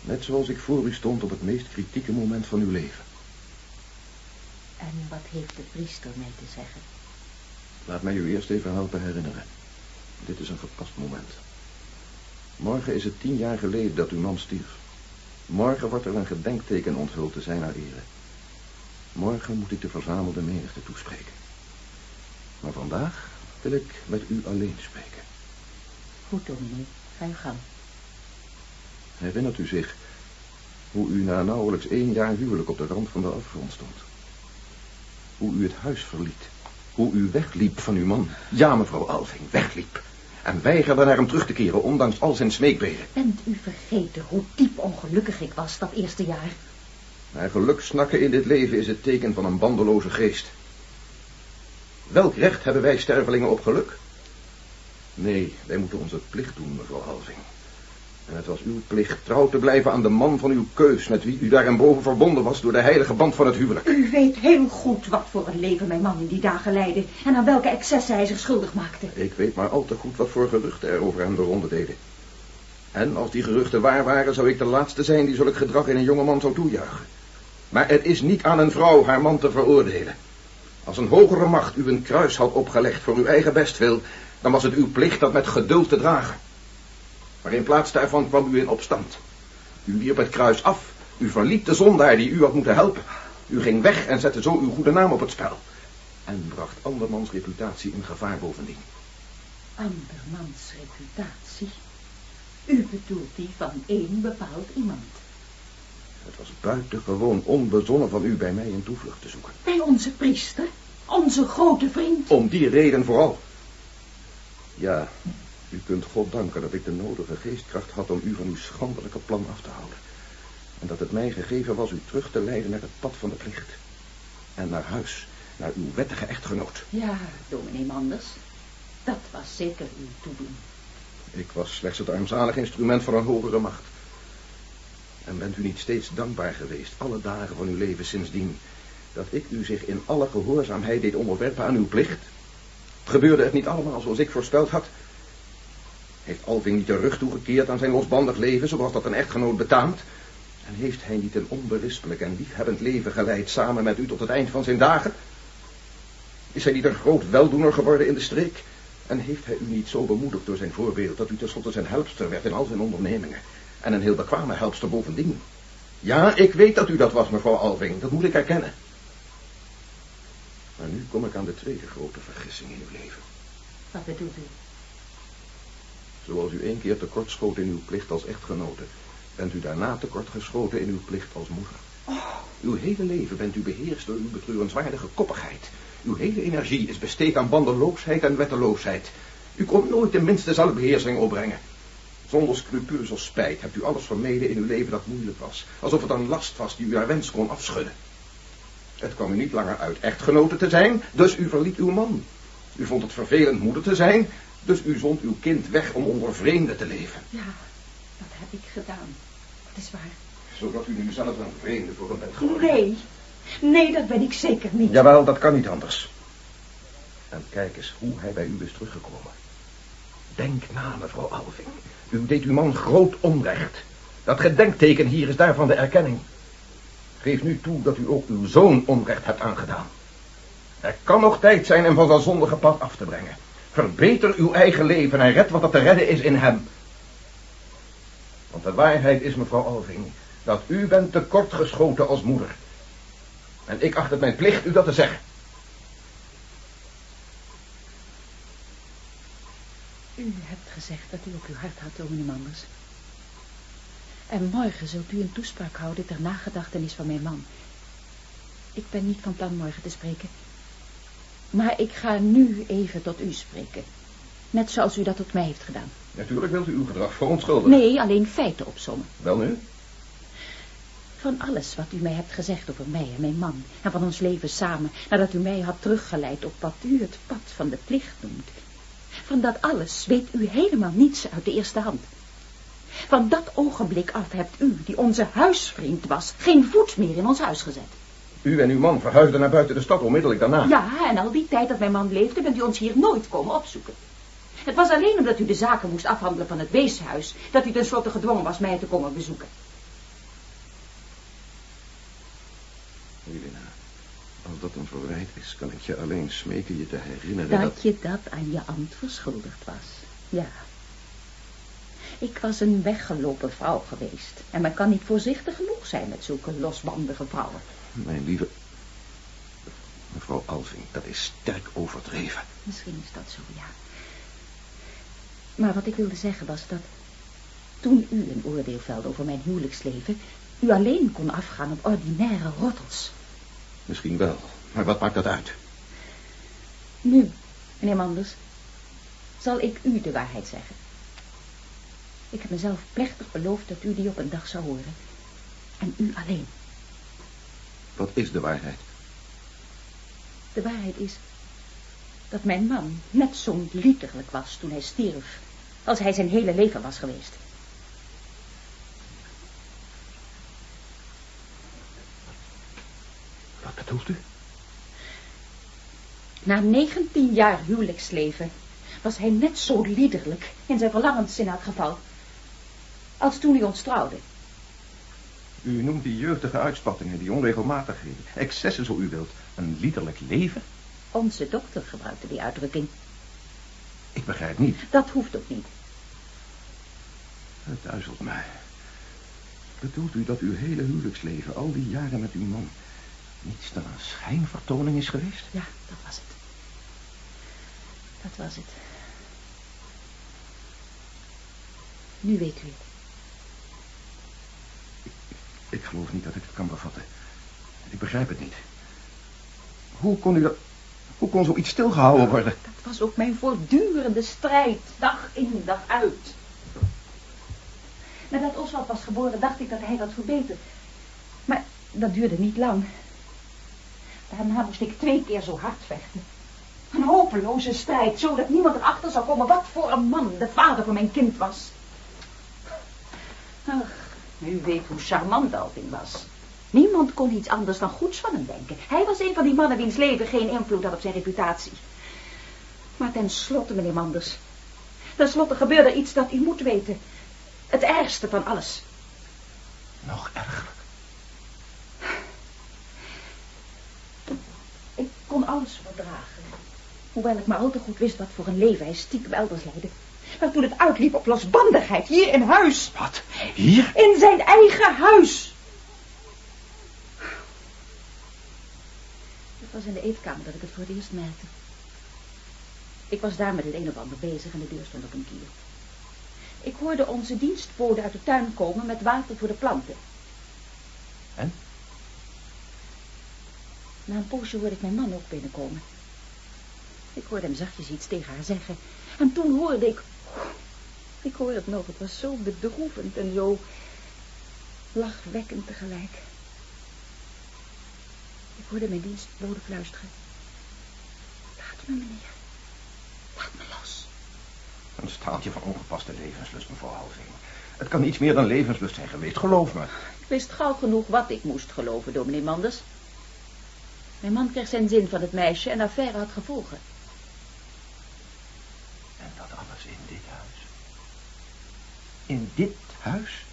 Net zoals ik voor u stond op het meest kritieke moment van uw leven. En wat heeft de priester mij te zeggen? Laat mij u eerst even helpen herinneren. Dit is een verpast moment. Morgen is het tien jaar geleden dat uw man stierf. Morgen wordt er een gedenkteken onthuld te zijn naar ere. Morgen moet ik de verzamelde menigte toespreken. Maar vandaag wil ik met u alleen spreken. Goed, dominee. Ga je gang. Herinnert u zich hoe u na nauwelijks één jaar huwelijk op de rand van de afgrond stond? Hoe u het huis verliet. Hoe u wegliep van uw man. Ja, mevrouw Alving, wegliep. En weigerde naar hem terug te keren, ondanks al zijn smeekbeden. Bent u vergeten hoe diep ongelukkig ik was dat eerste jaar? Maar geluk snakken in dit leven is het teken van een bandeloze geest. Welk recht hebben wij stervelingen op geluk? Nee, wij moeten onze plicht doen, mevrouw Alving. En het was uw plicht trouw te blijven aan de man van uw keus... met wie u daarboven verbonden was door de heilige band van het huwelijk. U weet heel goed wat voor een leven mijn man in die dagen leidde... en aan welke excessen hij zich schuldig maakte. Ik weet maar al te goed wat voor geruchten er over hem de ronde deden. En als die geruchten waar waren, zou ik de laatste zijn die zulk gedrag in een jongeman zou toejuichen. Maar het is niet aan een vrouw haar man te veroordelen. Als een hogere macht u een kruis had opgelegd voor uw eigen bestwil... dan was het uw plicht dat met geduld te dragen. Maar in plaats daarvan kwam u in opstand. U wierp het kruis af. U verliet de zondaar die u had moeten helpen. U ging weg en zette zo uw goede naam op het spel. En bracht andermans reputatie in gevaar bovendien. Andermans reputatie? U bedoelt die van één bepaald iemand. Het was buitengewoon onbezonnen van u bij mij een toevlucht te zoeken. Bij onze priester? Onze grote vriend? Om die reden vooral. Ja, u kunt God danken dat ik de nodige geestkracht had om u van uw schandelijke plan af te houden. En dat het mij gegeven was u terug te leiden naar het pad van de plicht. En naar huis, naar uw wettige echtgenoot. Ja, dominee Manders. Dat was zeker uw toedoen. Ik was slechts het armzalig instrument van een hogere macht. En bent u niet steeds dankbaar geweest, alle dagen van uw leven sindsdien, dat ik u zich in alle gehoorzaamheid deed onderwerpen aan uw plicht? Gebeurde het niet allemaal zoals ik voorspeld had? Heeft Alving niet de rug toegekeerd aan zijn losbandig leven, zoals dat een echtgenoot betaamt? En heeft hij niet een onberispelijk en liefhebbend leven geleid samen met u tot het eind van zijn dagen? Is hij niet een groot weldoener geworden in de streek? En heeft hij u niet zo bemoedigd door zijn voorbeeld dat u tenslotte zijn helpster werd in al zijn ondernemingen? En een heel bekwame helpster bovendien. Ja, ik weet dat u dat was, mevrouw Alving. Dat moet ik erkennen. Maar nu kom ik aan de tweede grote vergissing in uw leven. Wat bedoelt u? Zoals u één keer tekortschoot in uw plicht als echtgenote, bent u daarna tekortgeschoten in uw plicht als moeder. Oh. Uw hele leven bent u beheerst door uw betreurenswaardige koppigheid. Uw hele energie is besteed aan bandeloosheid en wetteloosheid. U kon nooit de minste zelfbeheersing opbrengen. Zonder scrupules of spijt hebt u alles vermeden in uw leven dat moeilijk was. Alsof het een last was die u naar wens kon afschudden. Het kwam u niet langer uit echtgenote te zijn, dus u verliet uw man. U vond het vervelend moeder te zijn, dus u zond uw kind weg om onder vreemden te leven. Ja, dat heb ik gedaan. Dat is waar. Zodat u nu zelf een vreemde voor hem bent geworden. Nee, nee, dat ben ik zeker niet. Jawel, dat kan niet anders. En kijk eens hoe hij bij u is teruggekomen. Denk na, mevrouw Alving. U deed uw man groot onrecht. Dat gedenkteken hier is daarvan de erkenning. Geef nu toe dat u ook uw zoon onrecht hebt aangedaan. Er kan nog tijd zijn hem van zijn zondige pad af te brengen. Verbeter uw eigen leven en red wat er te redden is in hem. Want de waarheid is, mevrouw Alving, dat u bent tekortgeschoten als moeder. En ik acht het mijn plicht u dat te zeggen. U hebt gezegd dat u op uw hart had, dominee Manders. En morgen zult u een toespraak houden ter nagedachtenis van mijn man. Ik ben niet van plan morgen te spreken. Maar ik ga nu even tot u spreken. Net zoals u dat tot mij heeft gedaan. Natuurlijk wilt u uw gedrag verontschuldigen. Nee, alleen feiten opzommen. Wel nu? Van alles wat u mij hebt gezegd over mij en mijn man... en van ons leven samen... nadat u mij had teruggeleid op wat u het pad van de plicht noemt... van dat alles weet u helemaal niets uit de eerste hand. Van dat ogenblik af hebt u, die onze huisvriend was... geen voet meer in ons huis gezet. U en uw man verhuisden naar buiten de stad onmiddellijk daarna. Ja, en al die tijd dat mijn man leefde... bent u ons hier nooit komen opzoeken. Het was alleen omdat u de zaken moest afhandelen van het weeshuis... dat u tenslotte gedwongen was mij te komen bezoeken. Elena, als dat een verwijt is, kan ik je alleen smeken je te herinneren dat... Dat je dat aan je ambt verschuldigd was. Ja. Ik was een weggelopen vrouw geweest. En men kan niet voorzichtig genoeg zijn met zulke losbandige vrouwen. Mijn lieve... Mevrouw Alving, dat is sterk overdreven. Misschien is dat zo, ja. Maar wat ik wilde zeggen was dat toen u een oordeel velde over mijn huwelijksleven, u alleen kon afgaan op ordinaire rottels. Misschien wel, maar wat maakt dat uit? Nu, meneer Manders, zal ik u de waarheid zeggen. Ik heb mezelf plechtig beloofd dat u die op een dag zou horen. En u alleen. Wat is de waarheid? De waarheid is dat mijn man net zo liederlijk was toen hij stierf als hij zijn hele leven was geweest. Wat bedoelt u? Na 19 jaar huwelijksleven was hij net zo liederlijk, in zijn verlangens in elk geval, als toen hij ons trouwde. U noemt die jeugdige uitspattingen, die onregelmatigheden, excessen zo u wilt, een liederlijk leven? Onze dokter gebruikte die uitdrukking. Ik begrijp niet. Dat hoeft ook niet. Het duizelt mij. Bedoelt u dat uw hele huwelijksleven, al die jaren met uw man, niets dan een schijnvertoning is geweest? Ja, dat was het. Dat was het. Nu weet u het. Ik geloof niet dat ik het kan bevatten. Ik begrijp het niet. Hoe kon u dat... Hoe kon zoiets stilgehouden worden? Dat was ook mijn voortdurende strijd, dag in, dag uit. Nadat Oswald was geboren, dacht ik dat hij dat verbeterd. Maar dat duurde niet lang. Daarna moest ik twee keer zo hard vechten. Een hopeloze strijd, zodat niemand erachter zou komen wat voor een man de vader van mijn kind was. Ach, u weet hoe charmant Alvin was. Niemand kon iets anders dan goeds van hem denken. Hij was een van die mannen wiens leven geen invloed had op zijn reputatie. Maar tenslotte, meneer Manders. Tenslotte gebeurde iets dat u moet weten. Het ergste van alles. Nog erger. Ik kon alles verdragen. Hoewel ik maar al te goed wist wat voor een leven hij stiekem elders leidde. Maar toen het uitliep op losbandigheid, hier in huis. Wat? Hier? In zijn eigen huis. Het was in de eetkamer dat ik het voor het eerst merkte. Ik was daar met het een of ander bezig en de deur stond op een kier. Ik hoorde onze dienstbode uit de tuin komen met water voor de planten. En? Na een poosje hoorde ik mijn man ook binnenkomen. Ik hoorde hem zachtjes iets tegen haar zeggen. En toen hoorde ik... Ik hoorde het nog, het was zo bedroevend en zo lachwekkend tegelijk. Ik hoorde mijn dienstbode fluisteren. Laat me, meneer. Laat me los. Een staaltje van ongepaste levenslust, mevrouw Halving. Het kan niets meer dan levenslust zijn geweest, geloof me. Ik wist gauw genoeg wat ik moest geloven, dominee Manders. Mijn man kreeg zijn zin van het meisje en de affaire had gevolgen. Dat alles in dit huis. In dit huis?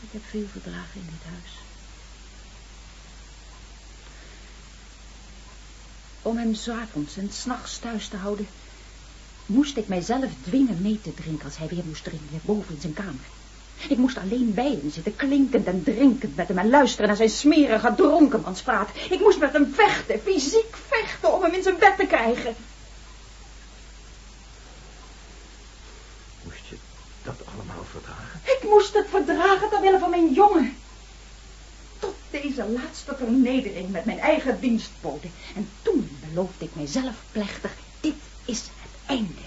Ik heb veel verdragen in dit huis. Om hem s'avonds en s'nachts thuis te houden, moest ik mijzelf dwingen mee te drinken als hij weer moest drinken, boven in zijn kamer. Ik moest alleen bij hem zitten, klinkend en drinkend met hem en luisteren naar zijn smerige dronkenmanspraat. Ik moest met hem vechten, fysiek vechten, om hem in zijn bed te krijgen. Moest je dat allemaal verdragen? Ik moest het verdragen ter wille van mijn jongen. Tot deze laatste vernedering met mijn eigen dienstbode. En toen beloofde ik mijzelf plechtig, dit is het einde.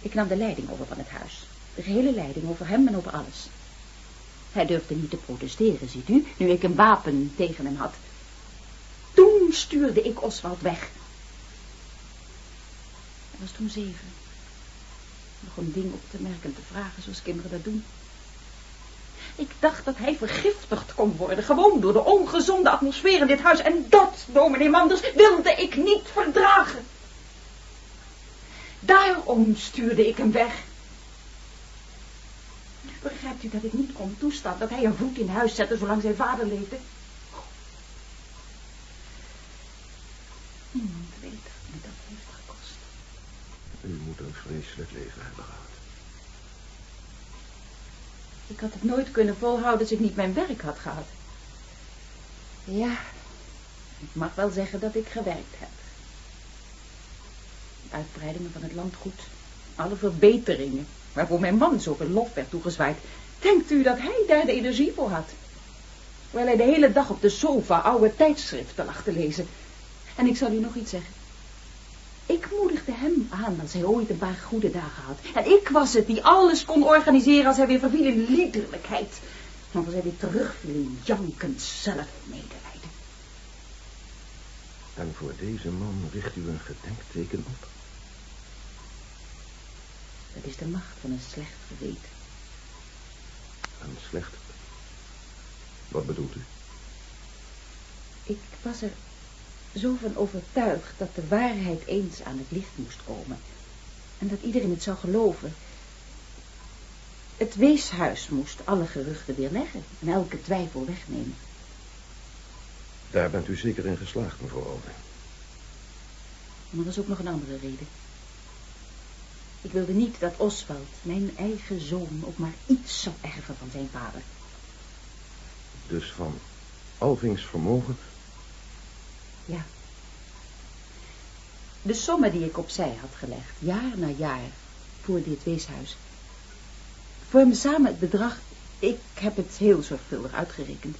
Ik nam de leiding over van het huis. De gehele leiding over hem en over alles. Hij durfde niet te protesteren, ziet u, nu ik een wapen tegen hem had. Toen stuurde ik Oswald weg. Hij was toen zeven. Een ding op te merken en te vragen, zoals kinderen dat doen. Ik dacht dat hij vergiftigd kon worden, gewoon door de ongezonde atmosfeer in dit huis. En dat, dominee Manders, wilde ik niet verdragen. Daarom stuurde ik hem weg. Begrijpt u dat ik niet kon toestaan dat hij een voet in huis zette zolang zijn vader leefde? Niemand weet wat me dat heeft gekost. U moet een vreselijk leven hebben gehad. Ik had het nooit kunnen volhouden als ik niet mijn werk had gehad. Ja, ik mag wel zeggen dat ik gewerkt heb. Uitbreidingen van het landgoed. Alle verbeteringen. Waarvoor mijn man zoveel lof werd toegezwaaid. Denkt u dat hij daar de energie voor had? Terwijl hij de hele dag op de sofa oude tijdschriften lag te lezen. En ik zal u nog iets zeggen. Ik moedigde hem aan als hij ooit een paar goede dagen had. En ik was het die alles kon organiseren als hij weer verviel in liederlijkheid. En als hij weer terugviel in jankend zelfmedelijden. En voor deze man richt u een gedenkteken op? Dat is de macht van een slecht geweten. Een slecht... Wat bedoelt u? Ik was er zo van overtuigd dat de waarheid eens aan het licht moest komen. En dat iedereen het zou geloven. Het weeshuis moest alle geruchten weerleggen en elke twijfel wegnemen. Daar bent u zeker in geslaagd, mevrouw Alving. Maar er was ook nog een andere reden. Ik wilde niet dat Oswald, mijn eigen zoon, ook maar iets zou erven van zijn vader. Dus van Alvings vermogen... Ja. De sommen die ik opzij had gelegd, jaar na jaar, voor dit weeshuis, vormen samen het bedrag, ik heb het heel zorgvuldig uitgerekend,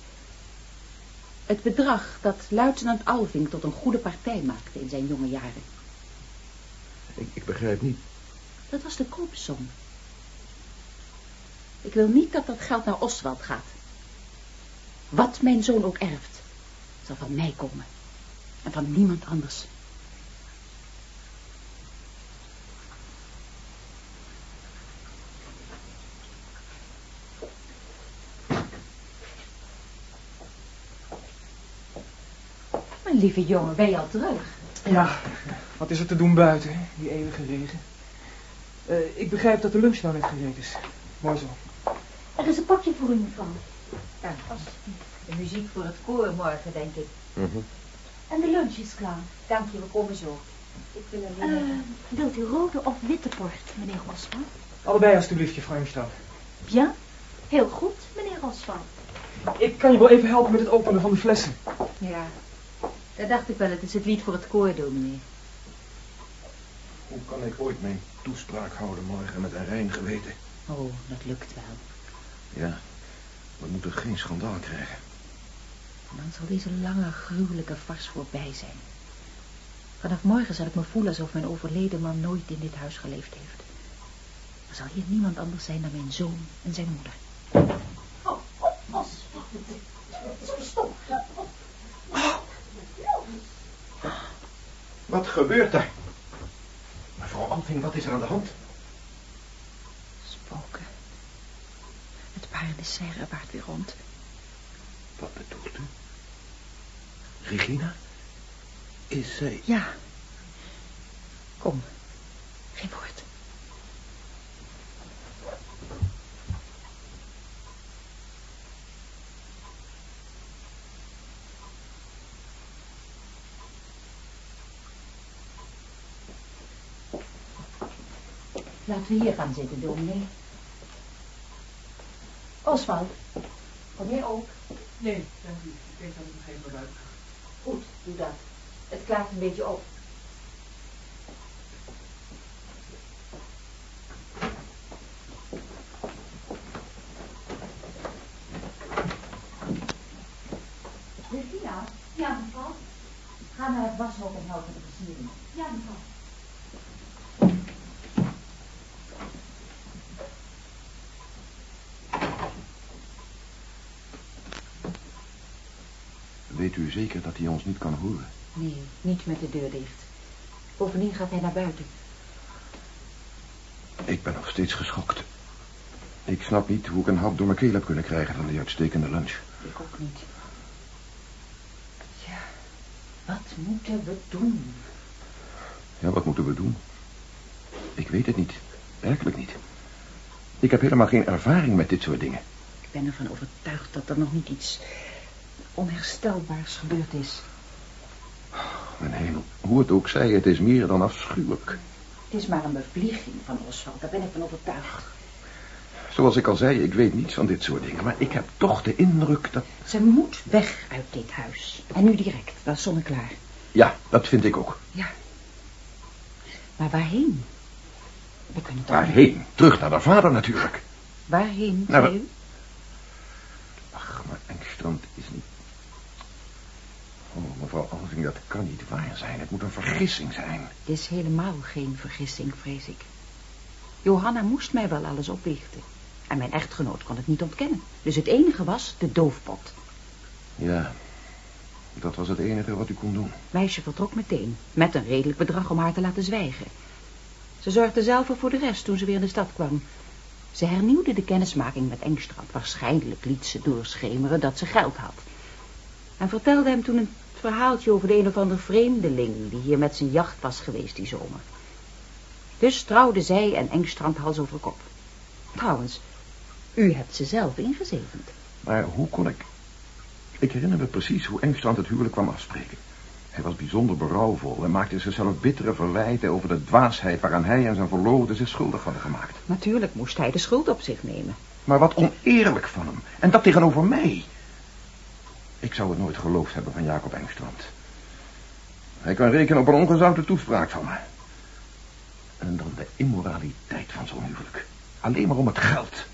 het bedrag dat luitenant Alving tot een goede partij maakte in zijn jonge jaren. Ik, ik begrijp niet. Dat was de koopsom. Ik wil niet dat dat geld naar Oswald gaat. Wat mijn zoon ook erft, zal van mij komen. En van niemand anders. Mijn lieve jongen, ben je al terug? Ja, wat is er te doen buiten, hè? die eeuwige regen. Eh, ik begrijp dat de lunch nou net gereed is. Mooi zo. Er is een pakje voor u, mevrouw. Ja, de muziek voor het koor morgen, denk ik. Mhm. En de lunch is klaar. Dank je, we komen zo. Ik wil alleen... Eh, wilt u rode of witte port, meneer Oswald? Allebei alstublieft, juffrouw Engstad. Bien. Heel goed, meneer Oswald. Ik kan je wel even helpen met het openen van de flessen. Ja, dat dacht ik wel. Het is het lied voor het koor, dominee. Hoe kan ik ooit mijn toespraak houden morgen met een rein geweten? Oh, dat lukt wel. Ja, we moeten geen schandaal krijgen. Dan zal deze lange, gruwelijke vars voorbij zijn. Vanaf morgen zal ik me voelen alsof mijn overleden man nooit in dit huis geleefd heeft. Er zal hier niemand anders zijn dan mijn zoon en zijn moeder. Oh, oh, Oswald. Zo stom. Wat gebeurt er? Mevrouw Alving, wat is er aan de hand? Spoken. Het paarden serre waart weer rond. Wat bedoelt u? Regina? Is zij... Ja. Kom. Geen woord. Laten we hier gaan zitten, dominee. Oswald, kom jij ook? Nee, dank u. Ik denk dat ik nog even buiten ga. Goed, doe dat. Het klaart een beetje op. Regina, Ja, mevrouw. ga naar het washok en help met de versiering. Ja, mevrouw. Weet u zeker dat hij ons niet kan horen? Nee, niet met de deur dicht. Bovendien gaat hij naar buiten. Ik ben nog steeds geschokt. Ik snap niet hoe ik een hap door mijn keel heb kunnen krijgen van die uitstekende lunch. Ik ook niet. Ja, wat moeten we doen? Ja, wat moeten we doen? Ik weet het niet. Werkelijk niet. Ik heb helemaal geen ervaring met dit soort dingen. Ik ben ervan overtuigd dat er nog niet iets onherstelbaars gebeurd is. Mijn hemel, hoe het ook zij, het is meer dan afschuwelijk. Het is maar een bevlieging van Oswald, daar ben ik van overtuigd. Zoals ik al zei, ik weet niets van dit soort dingen, maar ik heb toch de indruk dat... Ze moet weg uit dit huis. En nu direct, dat is zonneklaar. Ja, dat vind ik ook. Ja. Maar waarheen? We kunnen toch... Waarheen? Terug naar haar vader natuurlijk. Waarheen, Naar? Ach, maar Engstrand. Oh, mevrouw Alving, dat kan niet waar zijn. Het moet een vergissing zijn. Het is helemaal geen vergissing, vrees ik. Johanna moest mij wel alles oplichten. En mijn echtgenoot kon het niet ontkennen. Dus het enige was de doofpot. Ja, dat was het enige wat u kon doen. Meisje vertrok meteen, met een redelijk bedrag om haar te laten zwijgen. Ze zorgde zelf voor de rest toen ze weer in de stad kwam. Ze hernieuwde de kennismaking met Engstrand. Waarschijnlijk liet ze doorschemeren dat ze geld had. En vertelde hem toen een verhaaltje over de een of andere vreemdeling... die hier met zijn jacht was geweest die zomer. Dus trouwden zij en Engstrand hals over kop. Trouwens, u hebt ze zelf ingezevend. Maar hoe kon ik... Ik herinner me precies hoe Engstrand het huwelijk kwam afspreken. Hij was bijzonder berouwvol en maakte zichzelf bittere verwijten over de dwaasheid waaraan hij en zijn verloofde zich schuldig hadden gemaakt. Natuurlijk moest hij de schuld op zich nemen. Maar wat oneerlijk van hem. En dat tegenover mij. Ik zou het nooit geloofd hebben van Jacob Engstrand. Hij kan rekenen op een ongezouten toespraak van me. En dan de immoraliteit van zo'n huwelijk. Alleen maar om het geld.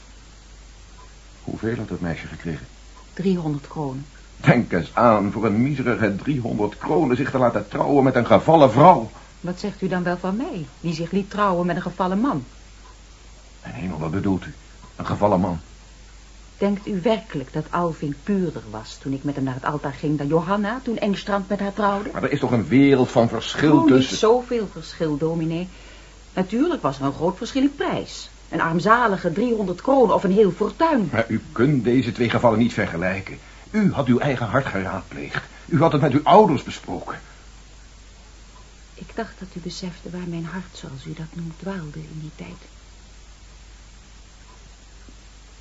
Hoeveel had het meisje gekregen? 300 kronen. Denk eens aan voor een miserige 300 kronen zich te laten trouwen met een gevallen vrouw. Wat zegt u dan wel van mij, die zich liet trouwen met een gevallen man? Mijn hemel, wat bedoelt u? Een gevallen man. Denkt u werkelijk dat Alving puurder was toen ik met hem naar het altaar ging dan Johanna toen Engstrand met haar trouwde? Maar er is toch een wereld van verschil Oh, niet tussen... zoveel verschil, dominee. Natuurlijk was er een groot verschil in prijs. Een armzalige 300 kronen of een heel fortuin. Maar u kunt deze twee gevallen niet vergelijken. U had uw eigen hart geraadpleegd. U had het met uw ouders besproken. Ik dacht dat u besefte waar mijn hart, zoals u dat noemt, dwaalde in die tijd.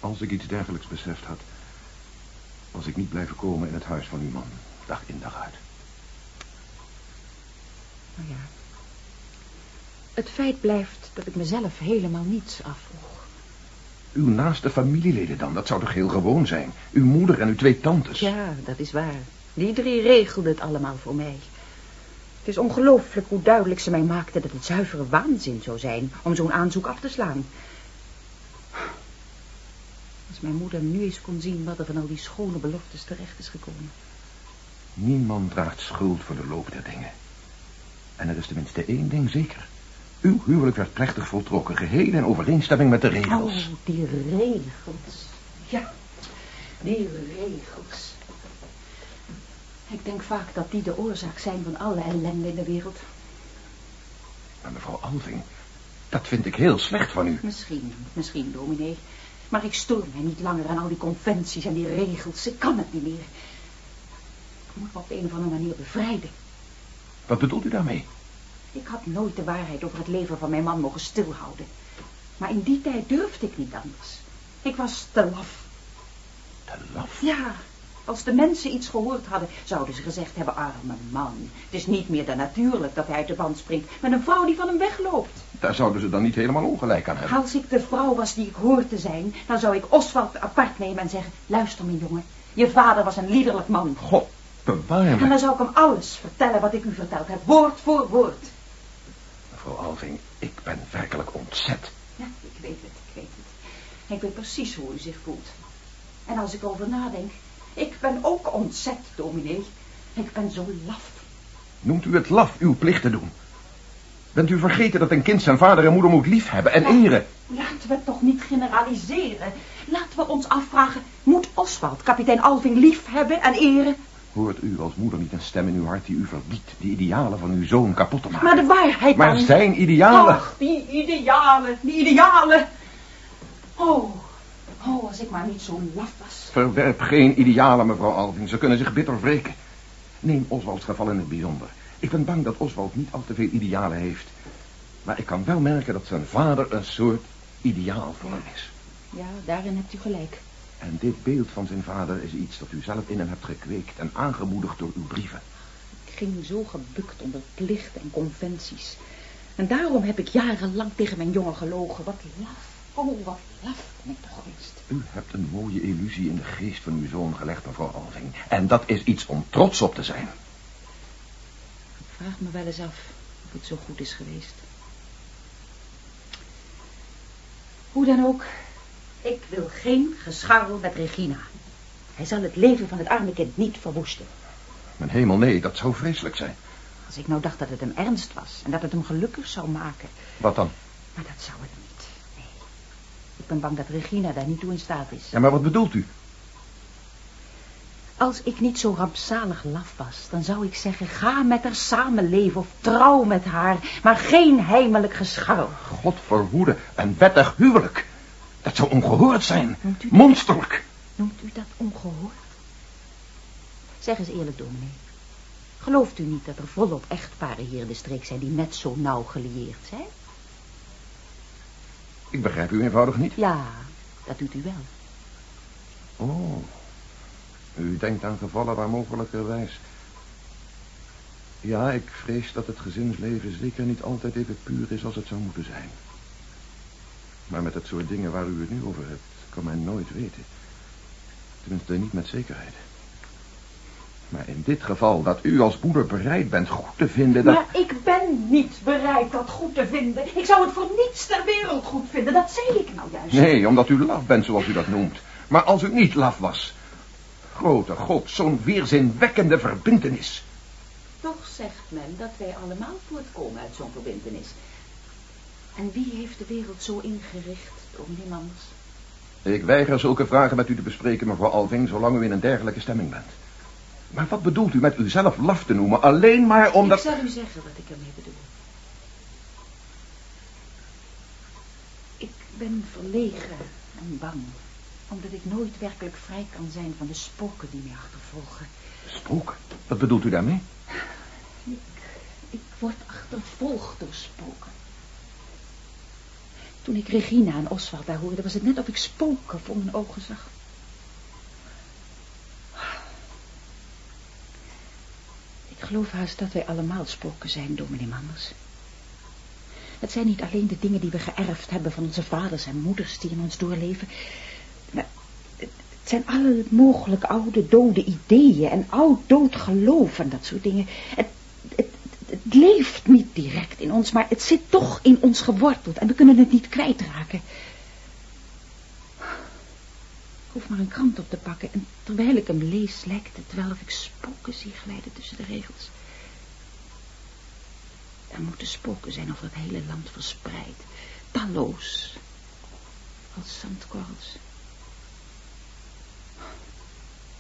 Als ik iets dergelijks beseft had, was ik niet blijven komen in het huis van uw man, dag in dag uit. Nou ja. Het feit blijft dat ik mezelf helemaal niets afvroeg. Uw naaste familieleden dan, dat zou toch heel gewoon zijn? Uw moeder en uw twee tantes. Ja, dat is waar. Die drie regelden het allemaal voor mij. Het is ongelooflijk hoe duidelijk ze mij maakten dat het zuivere waanzin zou zijn om zo'n aanzoek af te slaan. Mijn moeder nu eens kon zien wat er van al die schone beloftes terecht is gekomen. Niemand draagt schuld voor de loop der dingen. En er is tenminste één ding zeker. Uw huwelijk werd plechtig voltrokken, geheel in overeenstemming met de regels. Oh, die regels. Ja, die regels. Ik denk vaak dat die de oorzaak zijn van alle ellende in de wereld. Maar mevrouw Alving, dat vind ik heel slecht van u. Misschien, misschien, dominee. Maar ik stoor mij niet langer aan al die conventies en die regels. Ik kan het niet meer. Ik moet me op de een of andere manier bevrijden. Wat bedoelt u daarmee? Ik had nooit de waarheid over het leven van mijn man mogen stilhouden. Maar in die tijd durfde ik niet anders. Ik was te laf. Te laf. Ja, als de mensen iets gehoord hadden, zouden ze gezegd hebben, arme man. Het is niet meer dan natuurlijk dat hij uit de band springt met een vrouw die van hem wegloopt. Daar zouden ze dan niet helemaal ongelijk aan hebben. Als ik de vrouw was die ik hoor te zijn, dan zou ik Oswald apart nemen en zeggen, luister mijn jongen, je vader was een liederlijk man. God, bewaar En dan zou ik hem alles vertellen wat ik u verteld heb, woord voor woord. Mevrouw Alving, ik ben werkelijk ontzet. Ja, ik weet het, ik weet het. Ik weet precies hoe u zich voelt. En als ik erover nadenk, ik ben ook ontzet, dominee. Ik ben zo laf. Noemt u het laf uw plicht te doen? Bent u vergeten dat een kind zijn vader en moeder moet liefhebben en eren? Laten we het toch niet generaliseren. Laten we ons afvragen, moet Oswald kapitein Alving lief hebben en eren? Hoort u als moeder niet een stem in uw hart die u verbiedt die idealen van uw zoon kapot te maken? Maar de waarheid Maar dan... zijn idealen... Ach, die idealen, die idealen. Oh, oh, als ik maar niet zo laf was. Verwerp geen idealen, mevrouw Alving. Ze kunnen zich bitter wreken. Neem Oswalds geval in het bijzonder. Ik ben bang dat Oswald niet al te veel idealen heeft. Maar ik kan wel merken dat zijn vader een soort ideaal voor hem is. Ja, daarin hebt u gelijk. En dit beeld van zijn vader is iets dat u zelf in hem hebt gekweekt en aangemoedigd door uw brieven. Ik ging zo gebukt onder plichten en conventies. En daarom heb ik jarenlang tegen mijn jongen gelogen. Wat laf. Oh, wat laf ben ik toch geweest. U hebt een mooie illusie in de geest van uw zoon gelegd, mevrouw Alving. En dat is iets om trots op te zijn vraag me wel eens af of het zo goed is geweest. Hoe dan ook, ik wil geen gescharrel met Regina. Hij zal het leven van het arme kind niet verwoesten. Mijn hemel, nee, dat zou vreselijk zijn. Als ik nou dacht dat het hem ernst was en dat het hem gelukkig zou maken. Wat dan? Maar dat zou het niet, nee. Ik ben bang dat Regina daar niet toe in staat is. Ja, maar wat bedoelt u? Als ik niet zo rampzalig laf was, dan zou ik zeggen... ga met haar samenleven of trouw met haar... maar geen heimelijk gescharrel. God verhoede, een wettig huwelijk. Dat zou ongehoord zijn. Noemt Monsterlijk. Noemt u dat ongehoord? Zeg eens eerlijk, dominee. Gelooft u niet dat er volop echtparen hier in de streek zijn... die net zo nauw gelieerd zijn? Ik begrijp u eenvoudig niet. Ja, dat doet u wel. Oh, u denkt aan gevallen waar mogelijkerwijs. Ja, ik vrees dat het gezinsleven zeker niet altijd even puur is als het zou moeten zijn. Maar met het soort dingen waar u het nu over hebt, kan men nooit weten. Tenminste, niet met zekerheid. Maar in dit geval, dat u als moeder bereid bent goed te vinden dat... Maar ik ben niet bereid dat goed te vinden. Ik zou het voor niets ter wereld goed vinden. Dat zei ik nou juist. Nee, omdat u laf bent, zoals u dat noemt. Maar als u niet laf was... Grote god, zo'n weerzinwekkende verbintenis. Toch zegt men dat wij allemaal voortkomen uit zo'n verbintenis. En wie heeft de wereld zo ingericht, dominee Manders? Ik weiger zulke vragen met u te bespreken, mevrouw Alving, zolang u in een dergelijke stemming bent. Maar wat bedoelt u met uzelf laf te noemen, alleen maar omdat... Ik zal u zeggen wat ik ermee bedoel. Ik ben verlegen en bang, omdat ik nooit werkelijk vrij kan zijn van de spoken die mij achtervolgen. Spook? Wat bedoelt u daarmee? Ik, ik word achtervolgd door spoken. Toen ik Regina en Oswald daar hoorde, was het net of ik spoken voor mijn ogen zag. Ik geloof haast dat wij allemaal spoken zijn, dominee Manders. Het zijn niet alleen de dingen die we geërfd hebben van onze vaders en moeders die in ons doorleven. Zijn alle mogelijke oude dode ideeën en oud-dood geloof en dat soort dingen. Het, het, het leeft niet direct in ons, maar het zit toch in ons geworteld en we kunnen het niet kwijtraken. Ik hoef maar een krant op te pakken en terwijl ik hem lees lijkt het wel of ik spoken zie glijden tussen de regels. Er moeten spoken zijn over het hele land verspreid, talloos, als zandkorrels.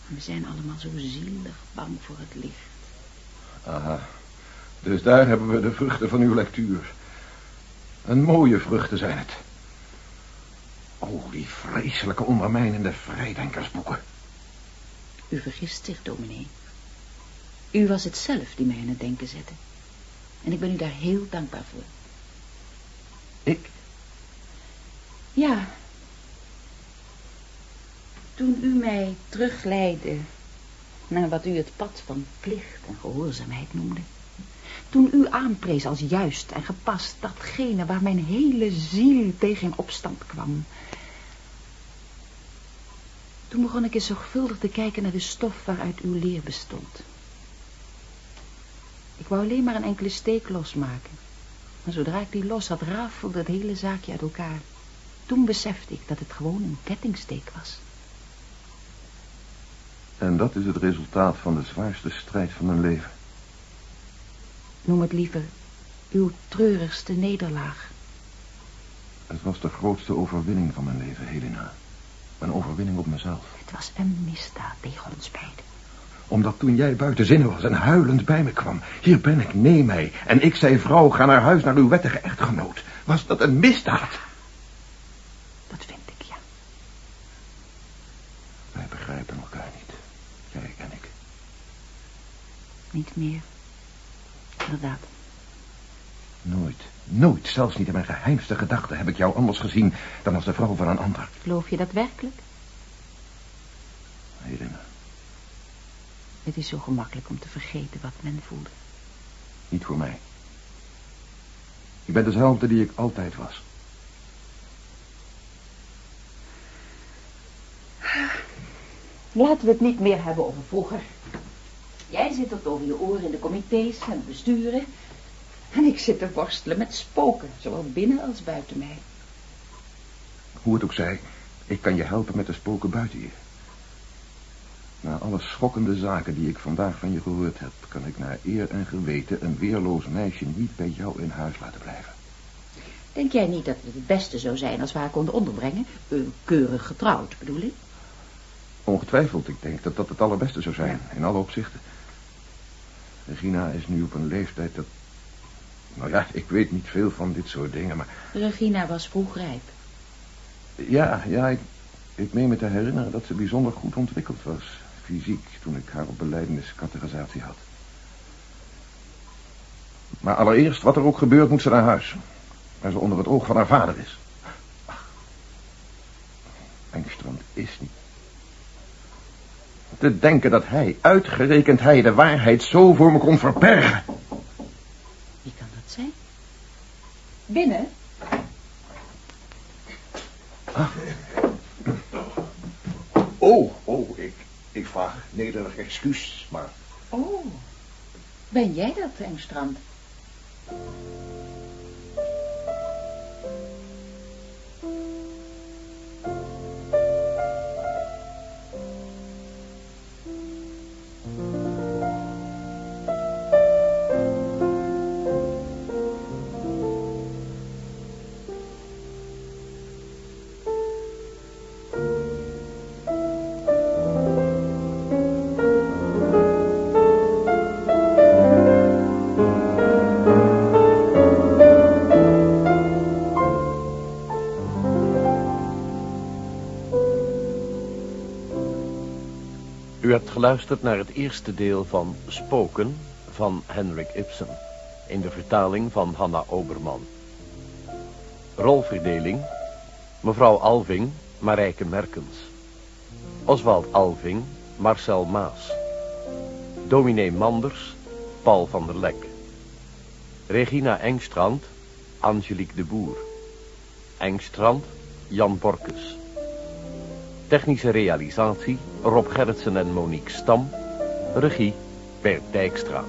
We zijn allemaal zo zielig bang voor het licht. Aha, dus daar hebben we de vruchten van uw lectuur. Een mooie vruchten zijn het. Oh, die vreselijke ondermijnende vrijdenkersboeken. U vergist zich, dominee. U was het zelf die mij aan het denken zette. En ik ben u daar heel dankbaar voor. Ik? Ja. Toen u mij terugleidde naar wat u het pad van plicht en gehoorzaamheid noemde. Toen u aanprees als juist en gepast datgene waar mijn hele ziel tegen in opstand kwam. Toen begon ik eens zorgvuldig te kijken naar de stof waaruit uw leer bestond. Ik wou alleen maar een enkele steek losmaken. Maar zodra ik die los had, rafelde het hele zaakje uit elkaar. Toen besefte ik dat het gewoon een kettingsteek was. En dat is het resultaat van de zwaarste strijd van mijn leven. Noem het liever uw treurigste nederlaag. Het was de grootste overwinning van mijn leven, Helena. Een overwinning op mezelf. Het was een misdaad tegen ons beiden. Omdat toen jij buiten zinnen was en huilend bij me kwam. Hier ben ik, neem mij. En ik zei, vrouw, ga naar huis naar uw wettige echtgenoot. Was dat een misdaad? Dat vind ik, ja. Wij begrijpen elkaar niet. Jij en ik. Niet meer. Inderdaad. Nooit, nooit, zelfs niet in mijn geheimste gedachten heb ik jou anders gezien dan als de vrouw van een ander. Geloof je dat werkelijk? Helena, Het is zo gemakkelijk om te vergeten wat men voelde. niet voor mij. Ik ben dezelfde die ik altijd was. Laten we het niet meer hebben over vroeger. Jij zit tot over je oren in de comité's en besturen. En ik zit te worstelen met spoken, zowel binnen als buiten mij. Hoe het ook zij, ik kan je helpen met de spoken buiten je. Na alle schokkende zaken die ik vandaag van je gehoord heb... kan ik naar eer en geweten een weerloos meisje niet bij jou in huis laten blijven. Denk jij niet dat het het beste zou zijn als we haar konden onderbrengen? Keurig getrouwd, bedoel ik? Ongetwijfeld, ik denk dat dat het allerbeste zou zijn, in alle opzichten. Regina is nu op een leeftijd dat... Nou ja, ik weet niet veel van dit soort dingen, maar... Regina was vroeg rijp. Ja, ja, ik, ik meen me te herinneren dat ze bijzonder goed ontwikkeld was, fysiek, toen ik haar op beleideniscategorisatie had. Maar allereerst, wat er ook gebeurt, moet ze naar huis. Waar ze onder het oog van haar vader is. Ach, Engstrand is niet. Te denken dat hij, uitgerekend hij, de waarheid zo voor me kon verbergen. Wie kan dat zijn? Binnen? Ah. Oh, oh, ik, ik vraag nederig excuus, maar... Oh, ben jij dat, Engstrand? Geluisterd naar het eerste deel van Spoken van Henrik Ibsen. In de vertaling van Hanna Oberman. Rolverdeling. Mevrouw Alving, Marijke Merkens. Oswald Alving, Marcel Maas. Dominee Manders, Paul van der Lek. Regina Engstrand, Angelique de Boer. Engstrand, Jan Borkes. Technische realisatie Rob Gerritsen en Monique Stam. Regie Bert Dijkstra.